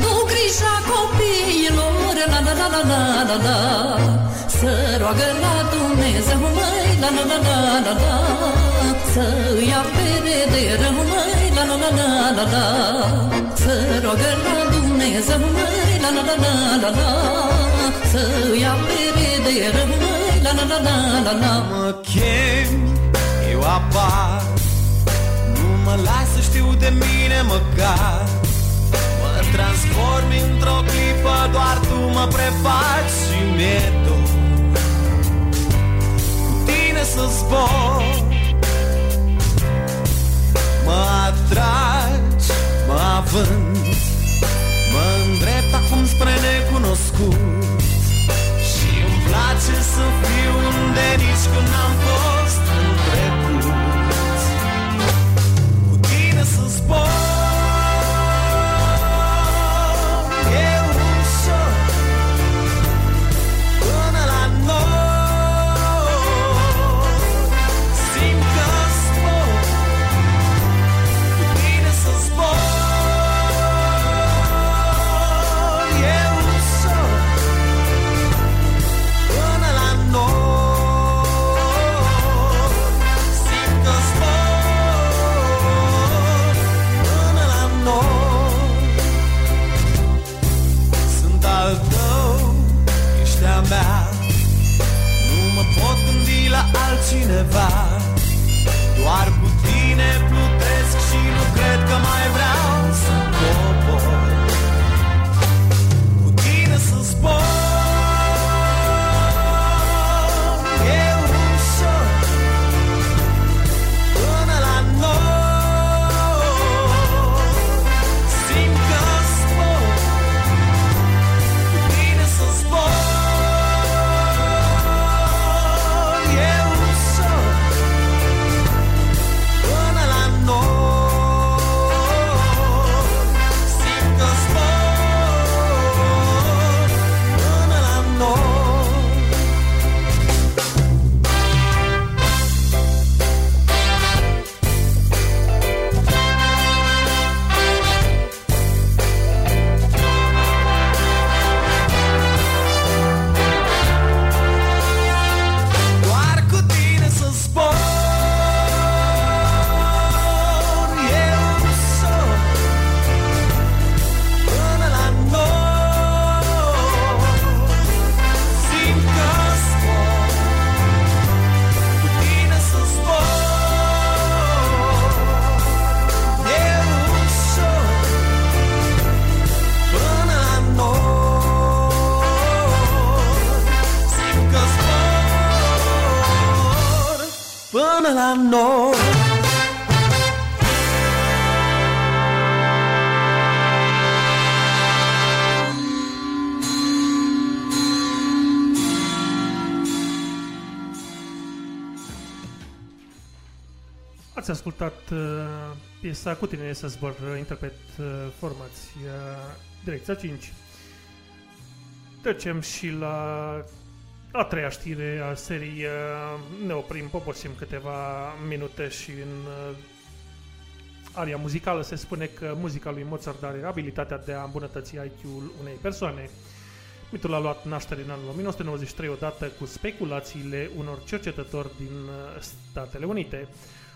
Du grija copiilor, la la la la la la la Să roagă la Dumnezeu, măi, la la la la la la Să ia pere de rău, măi, la la la la la la Să roagă la Dumnezeu, măi, la la la la la la Să ia pere de rău, măi, la la la la la la Mă chem, eu apar Nu mă las să știu de mine măcar. Mă transform într-o clipă Doar tu mă prefaci și mi-e dor. Cu tine să zbor. Mă atragi, mă avânt Mă îndrept acum spre necunoscut. Și îmi place să fiu unde nici când n-am fost tine piesa Cu tine să zbor, uh, interpret uh, formația Direcția 5. Trecem și la a treia știre a serii. uh, Ne oprim, poposim câteva minute și în uh, aria muzicală se spune că muzica lui Mozart are abilitatea de a îmbunătăți IQ-ul unei persoane. Mitul a luat naștere în anul 1993 odată cu speculațiile unor cercetători din uh, Statele Unite.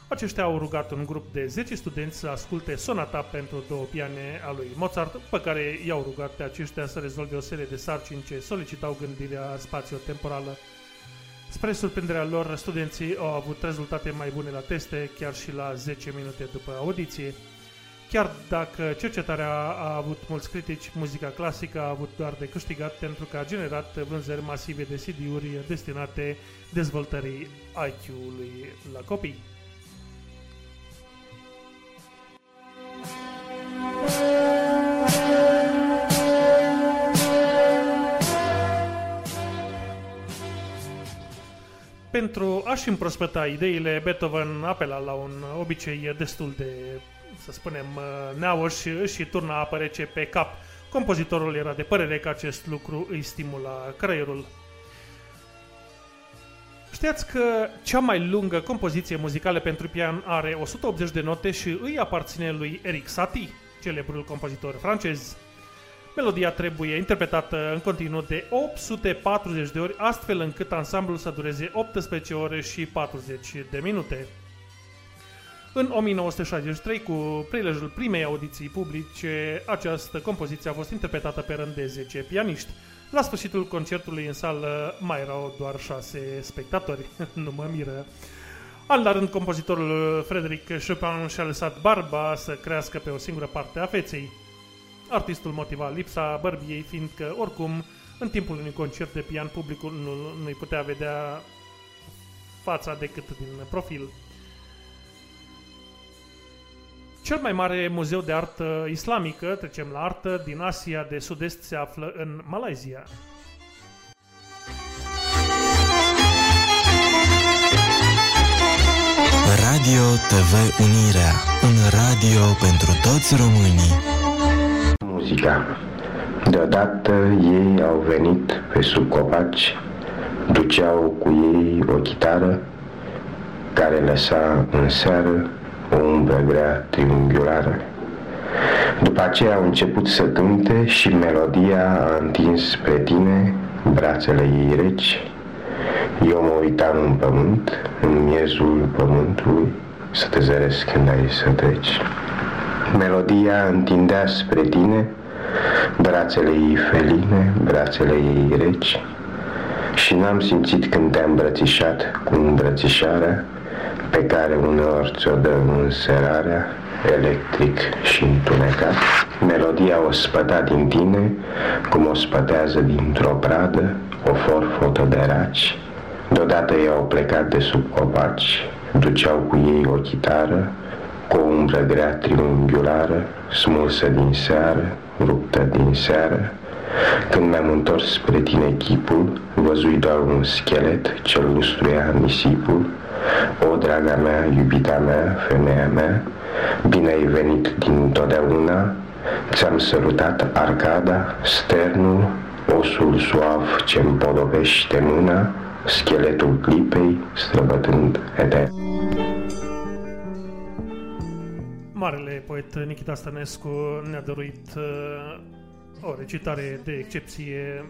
Aceștia au rugat un grup de 10 studenți să asculte sonata pentru două piane a lui Mozart, pe care i-au rugat pe aceștia să rezolve o serie de sarcini ce solicitau gândirea spațio-temporală. Spre surprinderea lor, studenții au avut rezultate mai bune la teste, chiar și la 10 minute după audiție. Chiar dacă cercetarea a avut mulți critici, muzica clasică a avut doar de câștigat pentru că a generat vânzări masive de CD-uri destinate dezvoltării IQ-ului la copii. Pentru a-și împrospăta ideile, Beethoven apela la un obicei destul de, să spunem, neauș și turna apă rece pe cap. Compozitorul era de părere că acest lucru îi stimula creierul. Știați că cea mai lungă compoziție muzicală pentru pian are 180 de note și îi aparține lui Eric Satie, celebrul compozitor francez. Melodia trebuie interpretată în continuu de 840 de ori, astfel încât ansamblul să dureze 18 ore și 40 de minute. În 1963, cu prilejul primei audiții publice, această compoziție a fost interpretată pe rând de 10 pianiști. La sfârșitul concertului în sală mai erau doar 6 spectatori. [LAUGHS] nu mă miră. Al la rând, compozitorul Frederic Chopin și-a lăsat barba să crească pe o singură parte a feței. Artistul motiva lipsa bărbiei, fiindcă, oricum, în timpul unui concert de pian, publicul nu, nu-i putea vedea fața decât din profil. Cel mai mare muzeu de artă islamică, trecem la artă, din Asia de Sud-Est se află în Malaysia. Radio TV Unirea, un radio pentru toți românii. Muzica. Deodată ei au venit pe sub copaci, duceau cu ei o chitară care lăsa în seară o umbră grea triunghiulară. După aceea au început să cânte și melodia a întins spre tine brațele ei reci. Eu mă uitam în pământ, în miezul pământului, să te zăresc când ai să treci. Melodia întindea spre tine brațele ei feline, brațele ei reci, și n-am simțit când te-am îmbrățișat cu îmbrățișarea pe care uneori ți-o dă înserarea, electric și întunecat. Melodia o spăta din tine, cum o spătează dintr-o pradă, o forfotă de raci. Deodată ei au plecat de sub copaci, duceau cu ei o chitară, cu o umbră grea triunghiulară, smulsă din seară, ruptă din seară. Când mi-am întors spre tine chipul, văzui doar un schelet ce lustruia nisipul, o, draga mea, iubita mea, femeia mea, bine ai venit din totdeauna, ți-am sărutat arcada, sternul, osul suav ce împodobește mâna, scheletul clipei străbătând etern. Marele poet Nikita Stănescu ne-a dăruit uh, o recitare de excepție.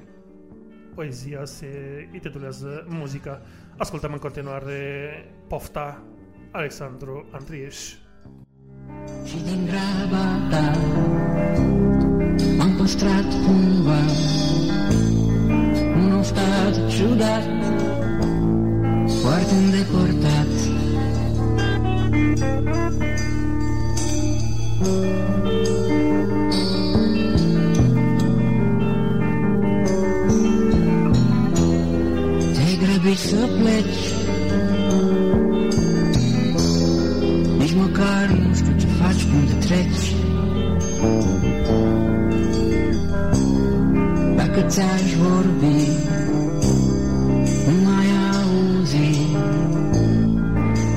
Poezia se intitulează Muzica. Ascultăm în continuare Pofta Alexandru Andrieș. Și din graba ta M-am păstrat cumva. Un stat ciudat Foarte îndepărtat. Te-ai grăbit să pleci Nici măcar nu treci. Dacă ți-aș vorbi Nu mai auzi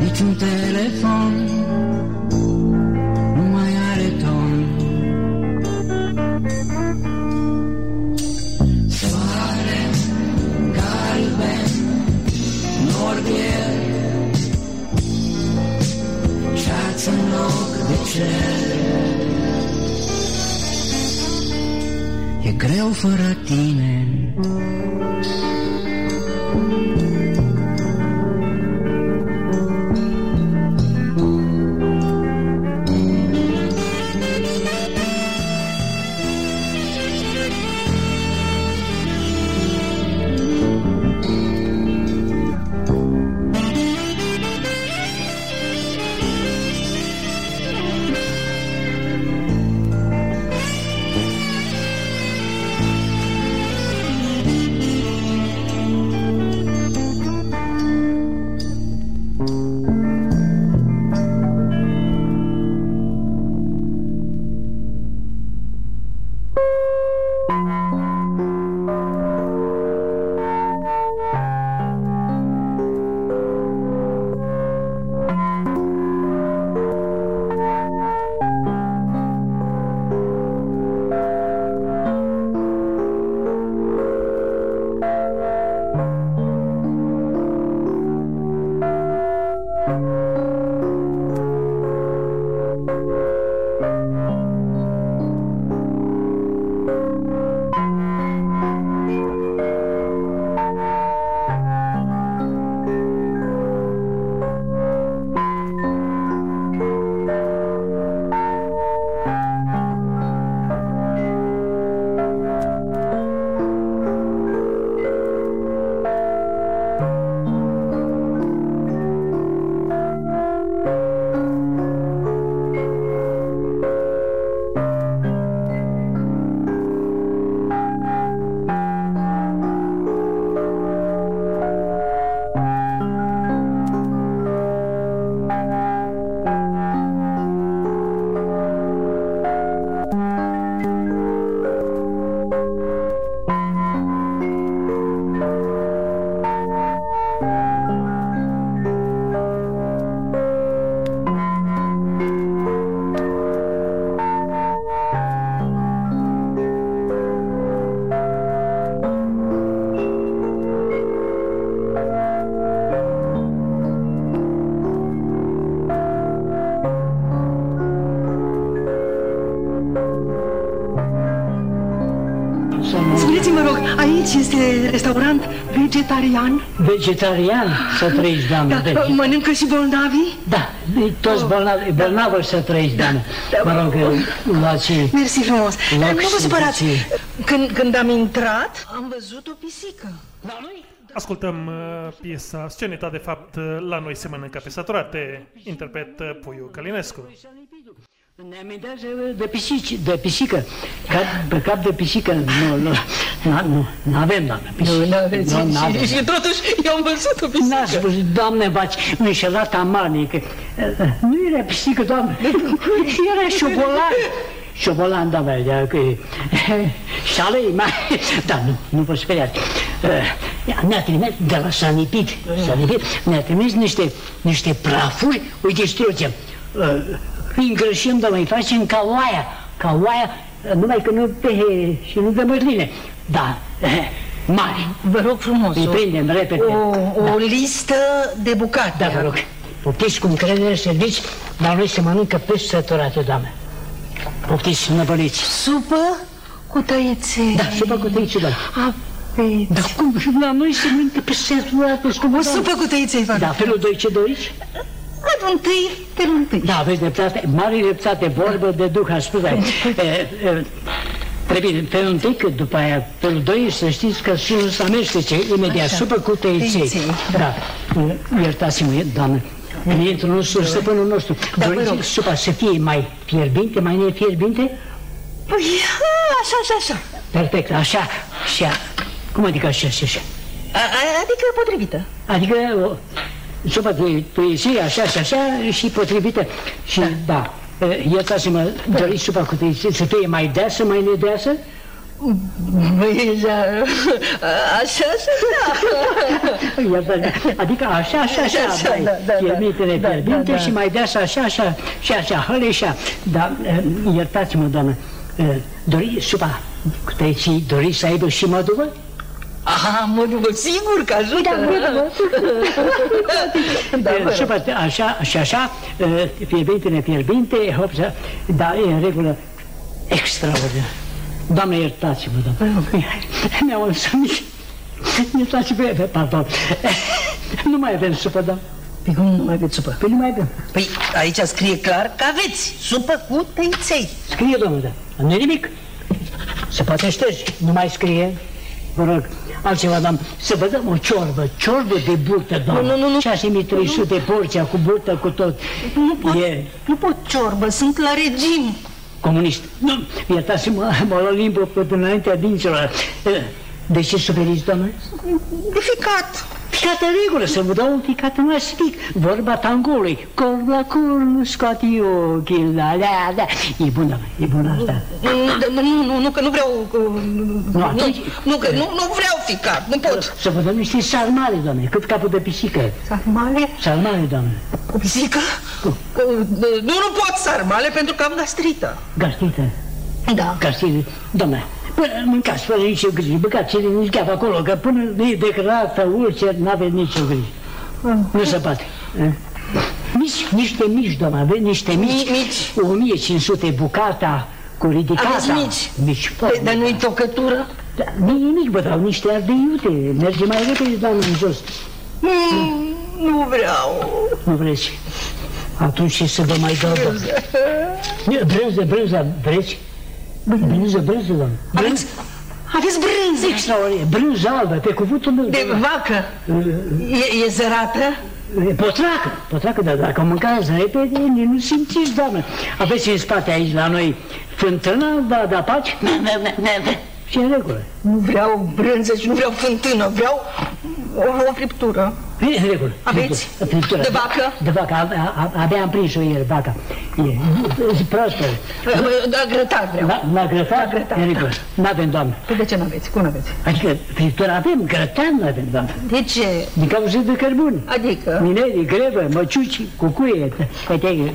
Niciun telefon Nu mai are ton. Soare, galben, norbier Ceață în loc de cer E greu fără tine vegetarian. Vegetarian să trăiești, doamnă. Da, vegetarian. mănâncă și bolnavii? Da, de- toți bolnavi, bolnavă să trăiești, doamnă. Mă rog, luați... Mersi frumos. Loc Nu vă și supărați. puțin. Când, când am intrat, am văzut o pisică. La noi? Ascultăm uh, piesa Sceneta, de fapt, uh, La noi se mănâncă pe saturate, interpret uh, Puiu Călinescu. Ne amintează de pisici, de pisică. Cap, pe cap de pisică, nu, nu, nu, nu, nu avem, doamne, pisică. Nu, n-aveți. Nu, n-avem. Și, și totuși, eu am văzut o pisică. N-ați spus, doamne, v-ați înșelat amarnic. Nu era pisică, doamne, era șobolan. Șobolan, doamne, de că [LAUGHS] șalei mai... Da, nu, nu vă speriați. Eh, Ne-a trimis de la Sanipit, Sanipit ne-a trimis niște, niște prafuri, îi distrugem. Eh, Îi îngrășim, doamne, îi facem ca oaia, ca oaia, eh, numai că nu pe și nu de măsline. Da, [LAUGHS] eh, mari. Vă rog frumos. Îi o- prindem repede. O, o Da. listă de bucate. Da, vă rog. Poftiți cum crede servici, dar noi se mănâncă pe săturate, doamne. Poftiți, năbăliți. Supă cu tăieței. Da, supă cu tăieței, doamne. Aveți. Dar cum? La noi se mănâncă pe săturate, cum O supă cu tăieței, vă rog. Da, felul 2 ce doriți? Felul întâi, felul întâi. Da, aveți dreptate, mare dreptate, vorbă de duh, aș spus, dar, e, e, Trebuie felul întâi, că după aia felul doi, să știți că și să amestece imediat Așa. supă cu tăiței. Tăiței, Da, iertați-mă, doamnă. Clientul nostru, stăpânul nostru, Da, vă doriți rog. supa să fie mai fierbinte, mai nefierbinte? Păi, așa, așa, așa. Perfect, așa, așa. Cum adică așa, așa, așa? A, a- adică potrivită. Adică o supă de tăiței, așa și așa, și potrivită. Și da, e, iertați-mă, doriți supa cu tăiței să fie mai deasă, mai nedeasă? Băi, da, așa, așa, da. [LAUGHS] Iertați-mă, Adică așa, așa, așa, Așa, mai da, da, da. fierbinte, Da, nefierbinte da, da. și mai deasă, așa, așa, și așa, hăleșa. Dar e, iertați-mă, doamnă, e, doriți supa cu tăiței, doriți să aibă și măduvă? Aha, mă duc, sigur că ajută. Da, Supa, [LAUGHS] așa și așa, e, fierbinte, nefierbinte, hop, să- da, e în regulă extraordinar. Doamne, iertați-mă, doamne. Mi-am mulțumit. Iertați-mă, pardon. Nu mai avem supă, doamne. Păi cum nu mai aveți supă? Păi nu mai avem. Păi aici scrie clar că aveți supă cu tăiței. Scrie, domnule, da. Nu nimic. Se poate șterge, nu mai scrie. Vă rog, altceva, doamne, să vă dăm o ciorbă, ciorbă de burtă, doamne. Nu, nu, nu. 6300 porția cu burtă, cu tot. Nu pot, E nu pot ciorbă, sunt la regim. comunist. Nu, iertați-mă, mă la limbă până înaintea dinților. De ce suferiți, doamne? De ficat. Ficat în regulă, să vă dau un ficat în spic. Vorba tangoului. Cor la cor, nu scoate ochii, da, da, da. E bună, e bună asta. Nu, nu, nu, nu, că nu vreau... uh, Nu, atunci- nu, că nu, nu vreau ficat, nu pot. Să vă dăm niște sarmale, doamne, cât capul de pisică. Sarmale? Sarmale, doamne. O pisică? Că, Nu, nu pot sarmale pentru că am gastrită. Gastrită. Da. Gastrită. Doamne, până mâncați fără nicio grijă, băgați nici gheava acolo, că până nu e declarată ulcer, n-aveți nicio grijă. Nu se poate. eh? Mici, niște mici, doamne, aveți niște mici. mici. 1500 bucata cu ridicata. Aveți mici? Mici. Păi, dar nu-i tocătură? Da, nu e nimic, vă dau niște ardei iute. Merge mai repede, doamne, în jos. Mm, nu vreau. Nu vreți? Atunci ce să vă mai dau, doamne? [LAUGHS] Brânză, brânză, vreți? Brânză, brânză, doamne. Aveți, aveți brânză. Extraordinar, brânză albă, pe cuvântul meu. De doamne. vacă. E, e zărată? E Potracă, potracă, dar dacă o mâncați repede, nici nu simțiți, doamnă. Aveți în spate aici la noi fântână, da, da, paci? Și în regulă. Nu vreau brânză și nu vreau fântână, vreau o, o friptură. E în regulă. Aveți? Friptură. De vacă? De vacă, a- a- a- abia am prins-o ieri, vaca. E, e proaspătă. Da, grătar vreau. La, la grătar? grătar, În regulă. N-avem, doamnă. Păi de ce nu aveți? Cum aveți? Adică friptură avem, grătar nu avem, doamnă. De ce? Din cauza de cărbuni. Adică? Minerii, grevă, măciuci, cucuie, uite,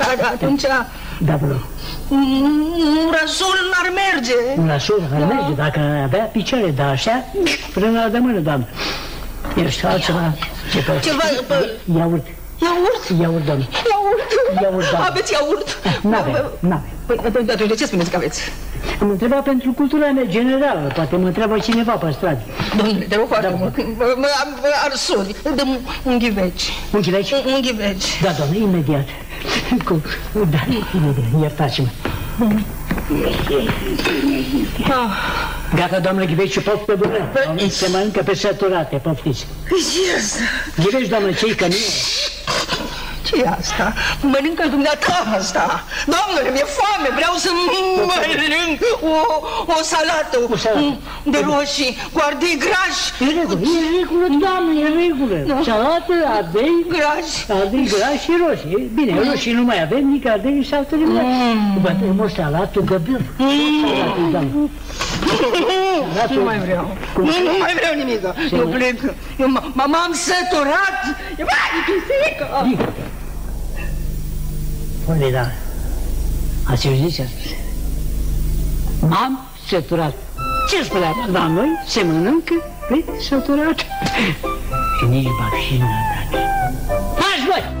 A- Atunci, da, vă rog. un răsul n-ar merge. Un rasol ar merge dacă avea picioare, dar așa, frâna de mână, doamnă. Ești altceva, ce pe... Ceva, bă, Iaurt, iaurt? iaurt, doamnă. Iaurt? Iaurt, da. Aveți iaurt? N-avem, n-avem. Păi, atunci, atunci de ce spuneți că aveți? Mă întreba pentru cultura mea generală, poate mă întreabă cineva pe stradă. Domnule, te rog foarte mult, mă- mă- am arsuri, dăm un ghiveci. Un ghiveci? Un, un ghiveci. Da, doamne, imediat. Cum? Da, imediat, iertați-mă. Ah. Gata, doamnă Ghiveci, poftă bună. Doamne, Se mănâncă pe săturate, poftiți. Yes. Ghiveci, doamnă, ce că nu e? Ce e asta? Mănâncă dumneata asta. Doamnele, mi-e foame, vreau să mănânc o, o salată de roșii cu ardei grași. E regulă, e regulă, doamnă, e regulă. Salată, ardei, grași. Ardei grași și roșii. E Bine, roșii nu mai avem, nici ardei și salată de grași. Vă dăm o salată de băr. Salată, doamnă. Nu mai vreau. Nu, nu mai vreau nimic. Eu plec. Eu m- m-am săturat. Vai, pisică! Unde da? Ați auzit ce a spus? M-am săturat. Ce spunea? La noi se mănâncă pe săturat. Și nici bacșin n-a dat. Hai, băi!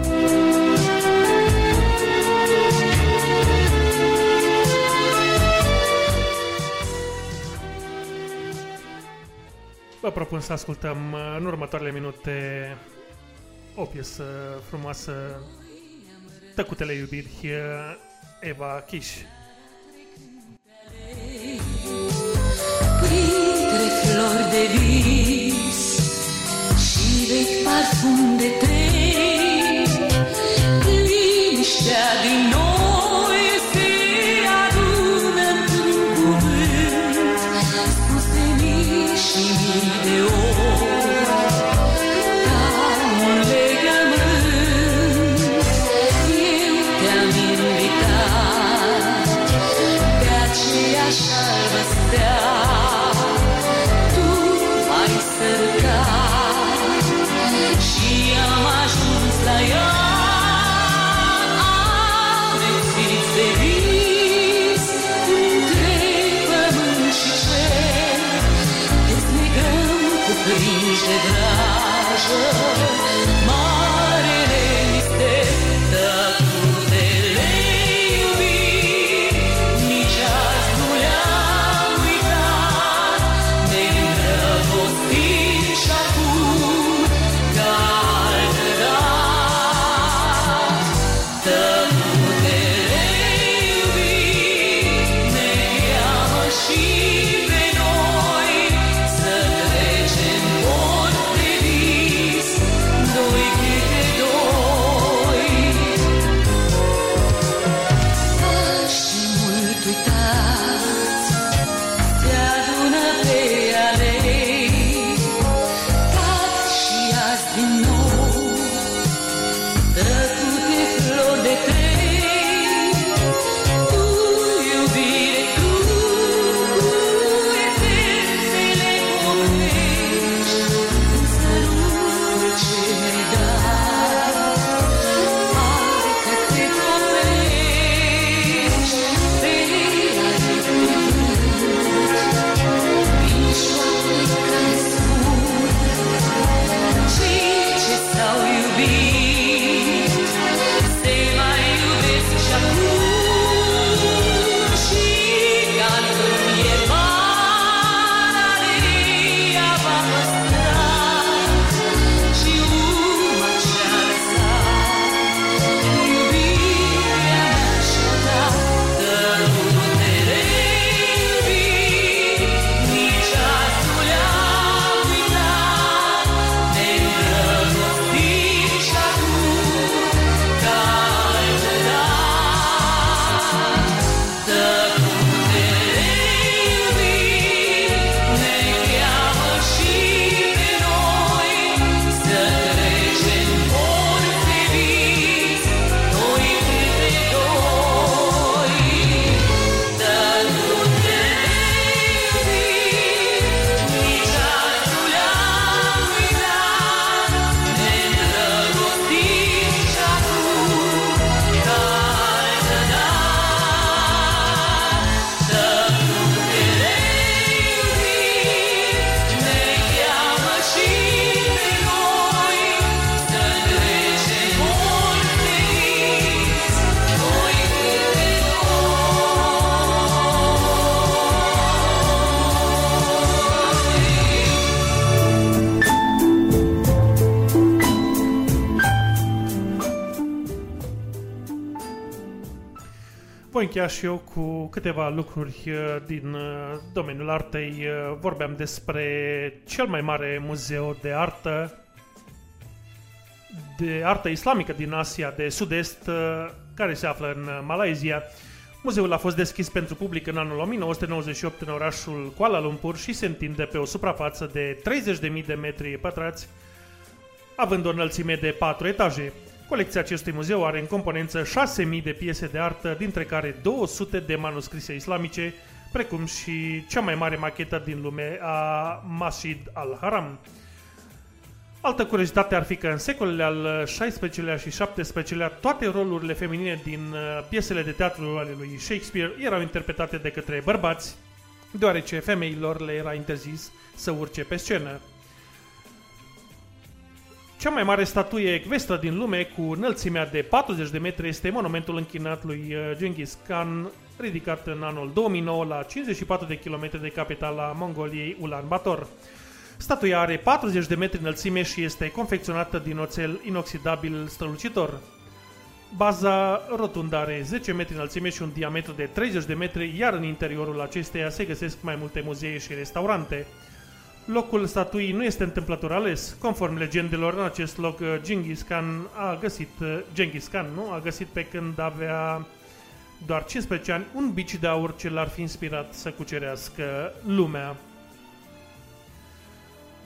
Vă propun să ascultăm uh, în următoarele minute o piesă frumoasă, Tăcutele iubiri, uh, Eva Kish. Printre flori de vis Și vechi parfum de trei Liniștea din noi încheia și eu cu câteva lucruri uh, din uh, domeniul artei. Uh, Vorbeam despre cel mai mare muzeu de artă de artă islamică din Asia de Sud-Est, uh, care se află în uh, Malaysia. Muzeul a fost deschis pentru public în anul 1998 în orașul Kuala Lumpur și se întinde pe o suprafață de 30.000 de metri pătrați, având o înălțime de 4 etaje. Colecția acestui muzeu are în componență 6.000 de piese de artă, dintre care 200 de manuscrise islamice, precum și cea mai mare machetă din lume a Masjid al-Haram. Altă curiozitate ar fi că în secolele al XVI-lea și XVII-lea toate rolurile feminine din uh, piesele de teatru ale lui Shakespeare erau interpretate de către bărbați, deoarece femeilor le era interzis să urce pe scenă. Cea mai mare statuie ecvestră din lume, cu înălțimea de 40 de metri, este monumentul închinat lui uh, Genghis Khan, ridicat în anul 2009 la 54 de kilometri de capitala Mongoliei, Ulaanbaatar. Statuia are 40 de metri înălțime și este confecționată din oțel inoxidabil strălucitor. Baza rotundă are 10 metri înălțime și un diametru de 30 de metri, iar în interiorul acesteia se găsesc mai multe muzee și restaurante. Locul statuii nu este întâmplător ales. Conform legendelor, în acest loc uh, Genghis Khan a găsit, uh, Genghis Khan, nu? A găsit pe când avea doar 15 ani un bici de aur ce l-ar fi inspirat să cucerească lumea.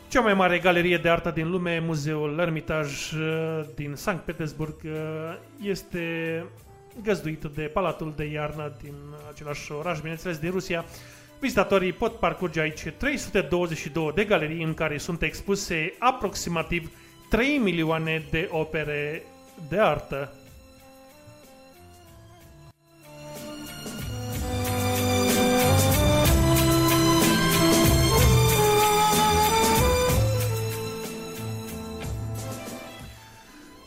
Cea mai mare galerie de artă din lume, Muzeul Ermitaj uh, din Sankt Petersburg, uh, este găzduit de Palatul de Iarnă din același oraș, bineînțeles, din Rusia. Vizitatorii pot parcurge aici 322 de galerii în care sunt expuse aproximativ 3 milioane de opere de artă.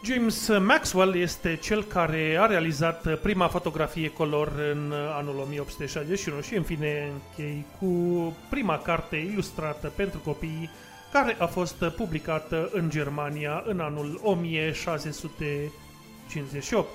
James Maxwell este cel care a realizat prima fotografie color în anul 1861 și în fine închei cu prima carte ilustrată pentru copii care a fost publicată în Germania în anul 1658.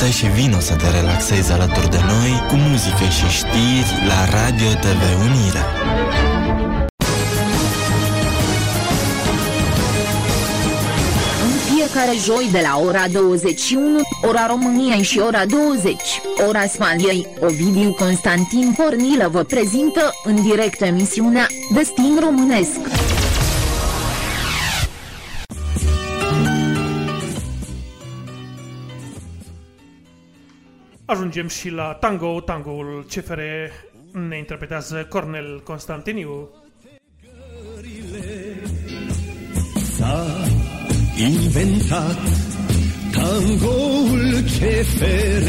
Deoparte și vino să te relaxezi alături de noi cu muzică și știri la Radio TV Unirea. În fiecare joi de la ora 21, ora României și ora 20, ora Spaniei, Ovidiu Constantin Cornilă vă prezintă în direct emisiunea Destin Românesc. Ajungem și la tango, tangoul CFR ne interpretează Cornel Constantiniu. S-a inventat tangoul CFR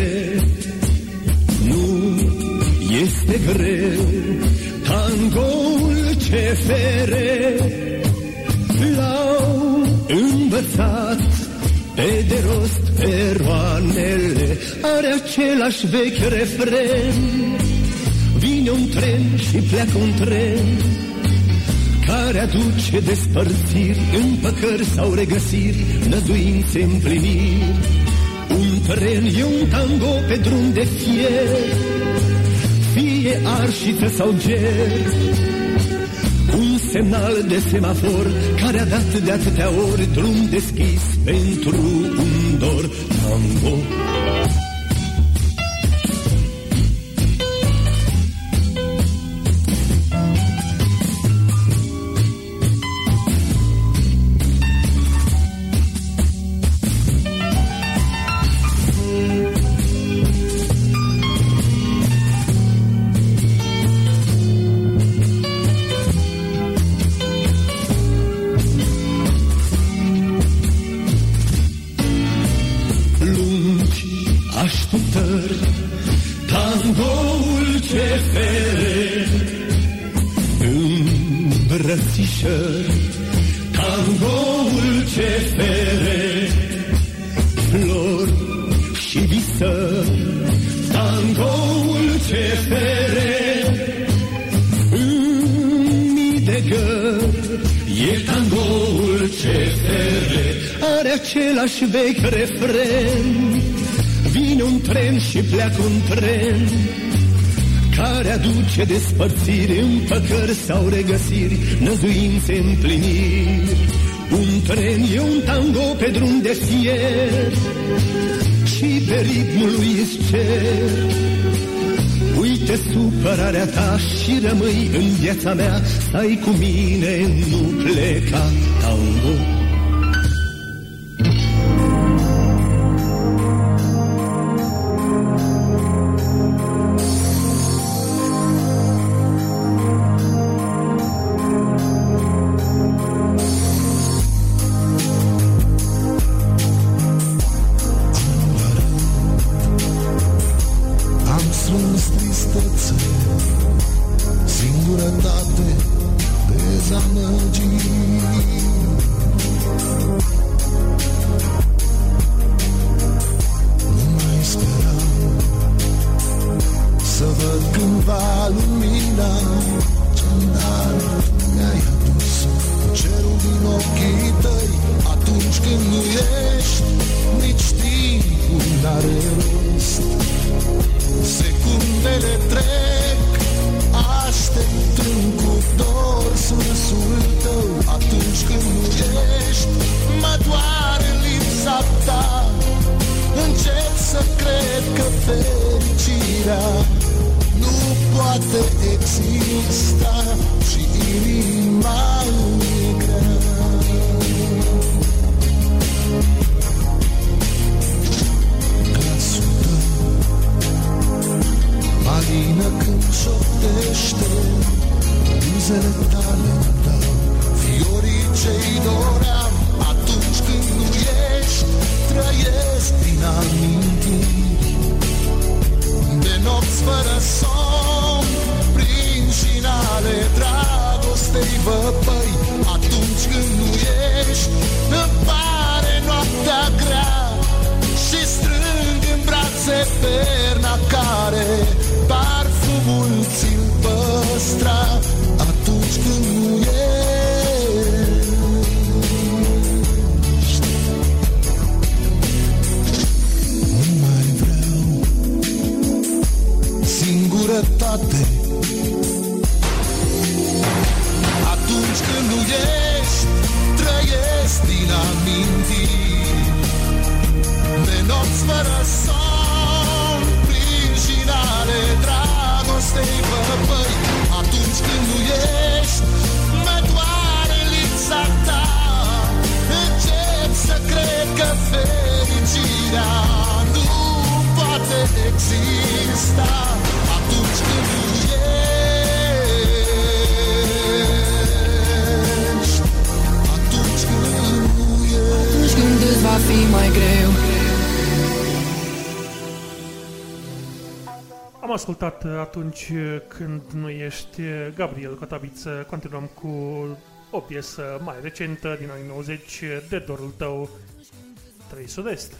Nu este greu tangoul CFR L-au învățat pe de rost peroanele Are același vechi refren Vine un tren și pleacă un tren care aduce despărțiri, împăcări sau regăsiri, năduințe împliniri. Un tren e un tango pe drum de fier, fie arșiță sau ger. Un semnal de semafor care a dat de atâtea ori drum deschis pentru un dor tango. cu un tren care aduce despărțiri împăcări sau regăsiri, năzuințe împliniri. Un tren e un tango pe drum de fier și pe ritmul lui cer. Uite supărarea ta și rămâi în viața mea, stai cu mine, nu pleca tango. atunci când nu ești Gabriel Cotabiță, continuăm cu o piesă mai recentă din anii 90 de dorul tău 3 Sud-Est.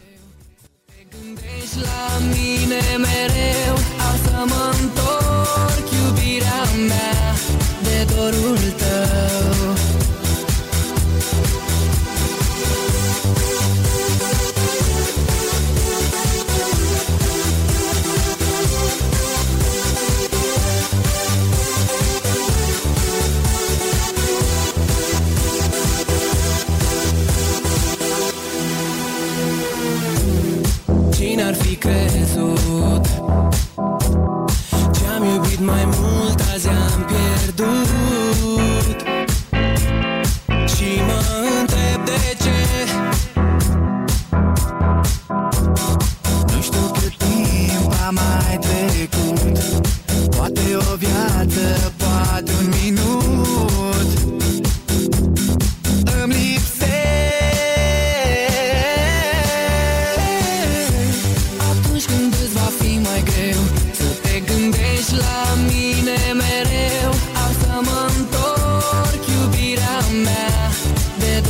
Gândești la mine mereu, am să mă întorc iubirea mea de dorul tău. crezut. Ce-am iubit mai mult?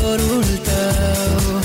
Dorul tău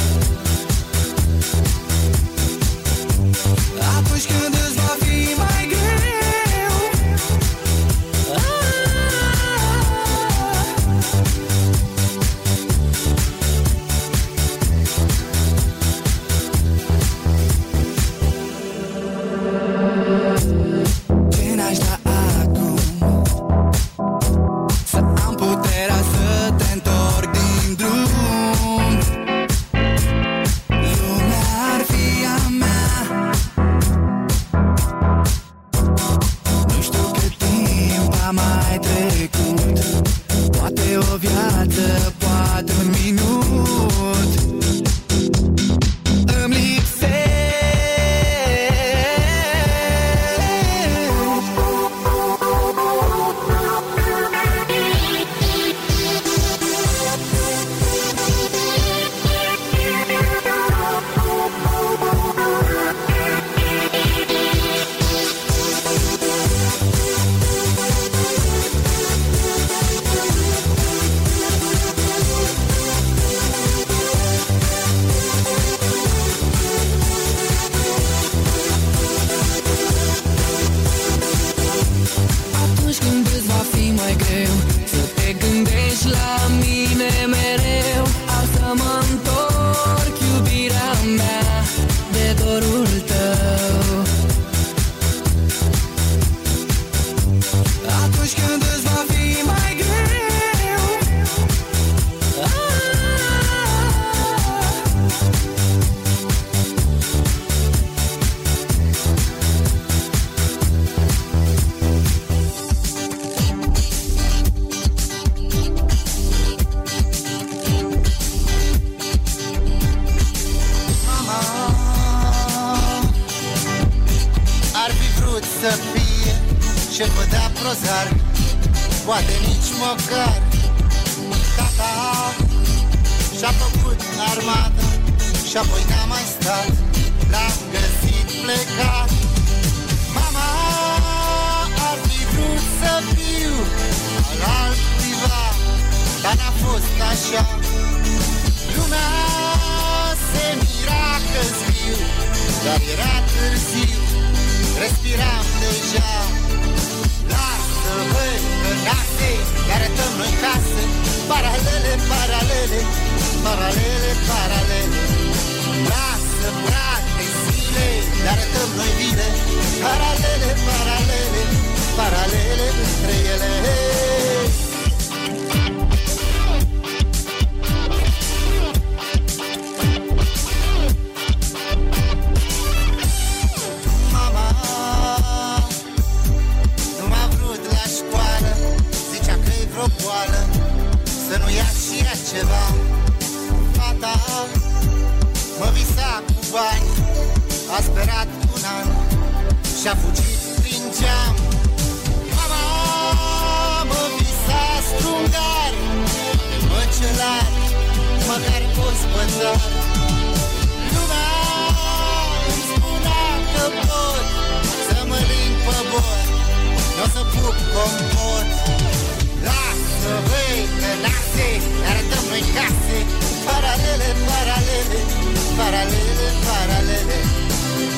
Paralele, paralele.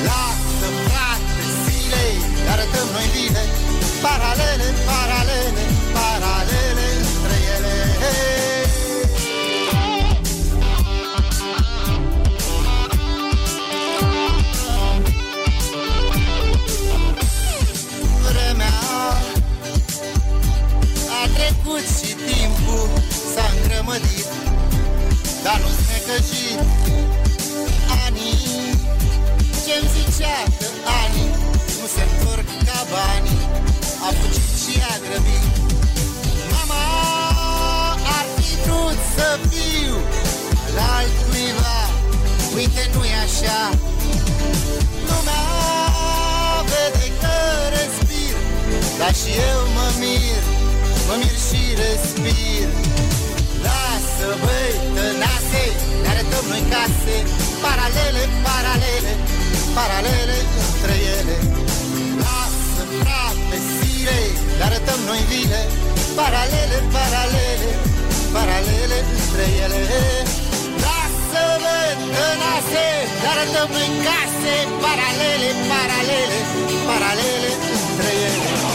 Lasă, frate, zile Ne arătăm noi bine. Paralele, paralele Paralele între ele. Vremea A trecut și timpul s-a îngrămădit Dar nu-ți necăjit Anii Ce-mi zicea că anii Nu se întorc ca banii. A fugit și a grăbit. Mama ar fi vrut să fiu Al altcuiva. Uite nu-i așa. Lumea vede că respir Dar și eu mă mir. Mă mir și respir Lasă băi tănase Ne arătăm noi case Paralele, paralele Paralele între ele. Lasă frate zile Le arătăm noi vile Paralele, paralele Paralele între ele. Tănase Le arătăm noi case paralele, paralele, paralele între ele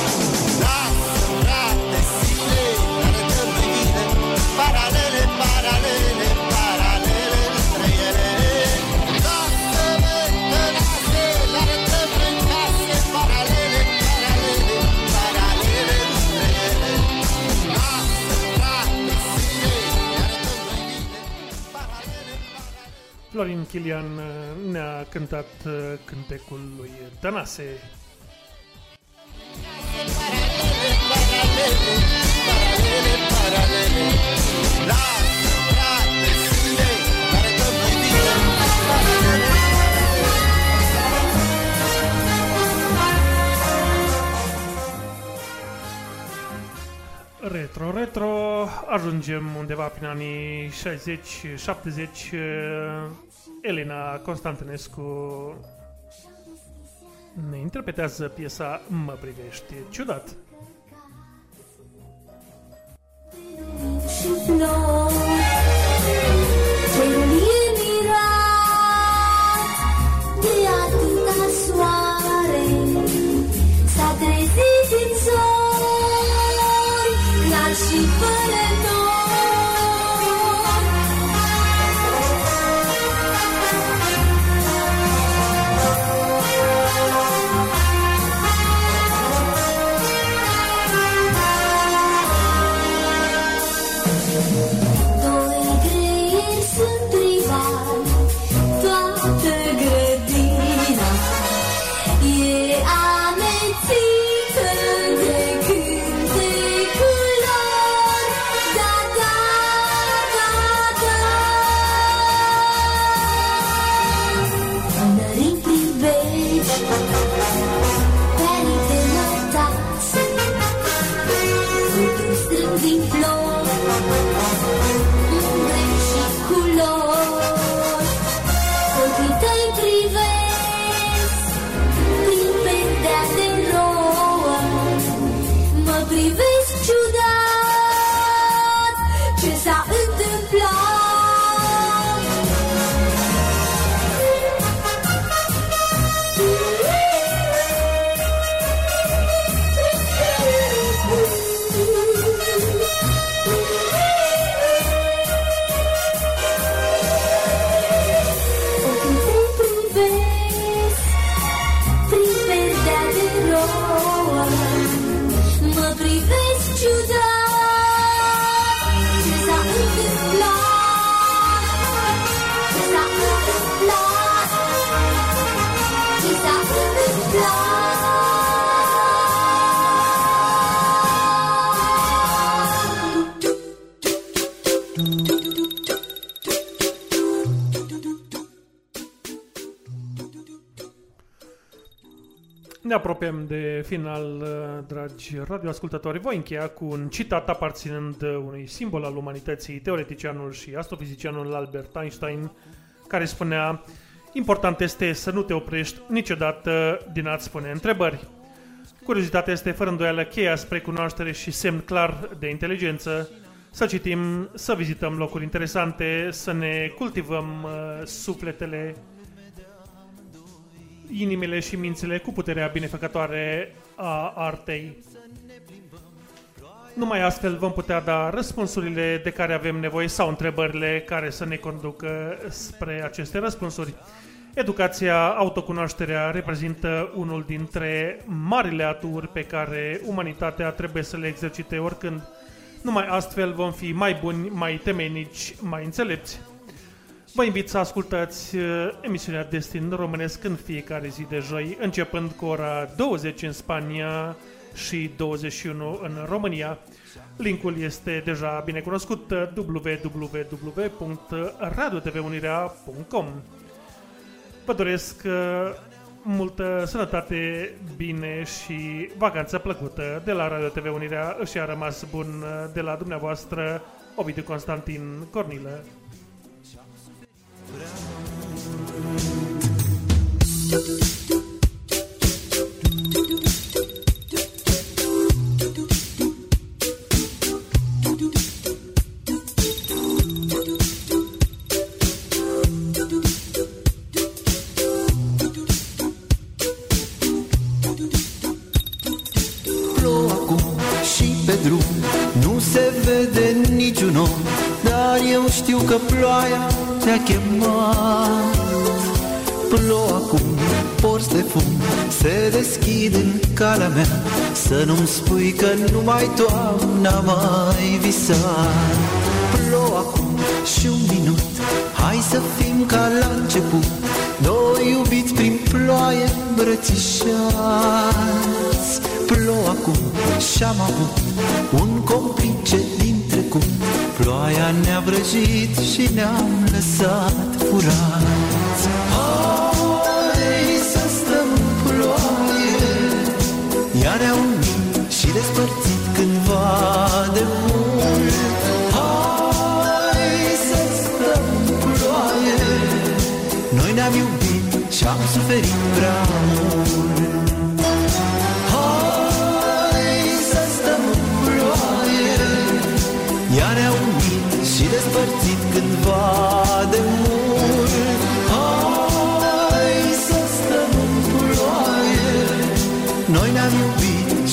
Florin Chilian uh, ne-a cântat uh, cântecul lui Tănase. Retro, retro, ajungem undeva prin anii 60-70. Elena Constantinescu ne interpretează piesa Mă privești ciudat. și flori Cerul apropiem de final, uh, dragi radioascultători. Voi încheia cu un citat aparținând unui simbol al umanității, teoreticianul și astrofizicianul Albert Einstein, care spunea Important este să nu te oprești niciodată din a-ți spune întrebări. Curiozitatea este fără îndoială cheia spre cunoaștere și semn clar de inteligență. Să citim, să vizităm locuri interesante, să ne cultivăm uh, sufletele, inimile și mințile cu puterea binefăcătoare a artei. Numai astfel vom putea da răspunsurile de care avem nevoie sau întrebările care să ne conducă spre aceste răspunsuri. Educația, autocunoașterea reprezintă unul dintre marile aturi pe care umanitatea trebuie să le exercite oricând. Numai astfel vom fi mai buni, mai temeinici, mai înțelepți. Vă invit să ascultați uh, emisiunea Destin Românesc în fiecare zi de joi, începând cu ora 20 în Spania și 21 în România. Linkul este deja bine cunoscut www.radiotvunirea.com Vă doresc uh, multă sănătate, bine și vacanță plăcută de la Radio TV Unirea și a rămas bun uh, de la dumneavoastră Ovidiu Constantin Cornilă. Plouă cuș și pedru, nu se vede niciun om. Dar eu știu că ploaia ți-a chemat. Plouă acum, porți de fum Se deschid în calea mea. Să nu-mi spui că numai toamna mai visat. Plouă acum și un minut Hai să fim ca la început. Doi iubiți prin ploaie îmbrățișați. Plouă acum și am avut un complice din trecut Ploaia ne-a vrăjit și ne-am lăsat furați. Hai să stăm în ploaie Iar ne-au și despărțit cândva.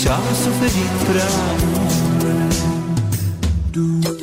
și-am suferit prea mult.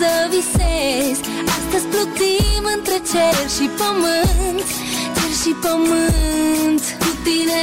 să visez Astăzi plutim între cer și pământ Cer și pământ. Cu tine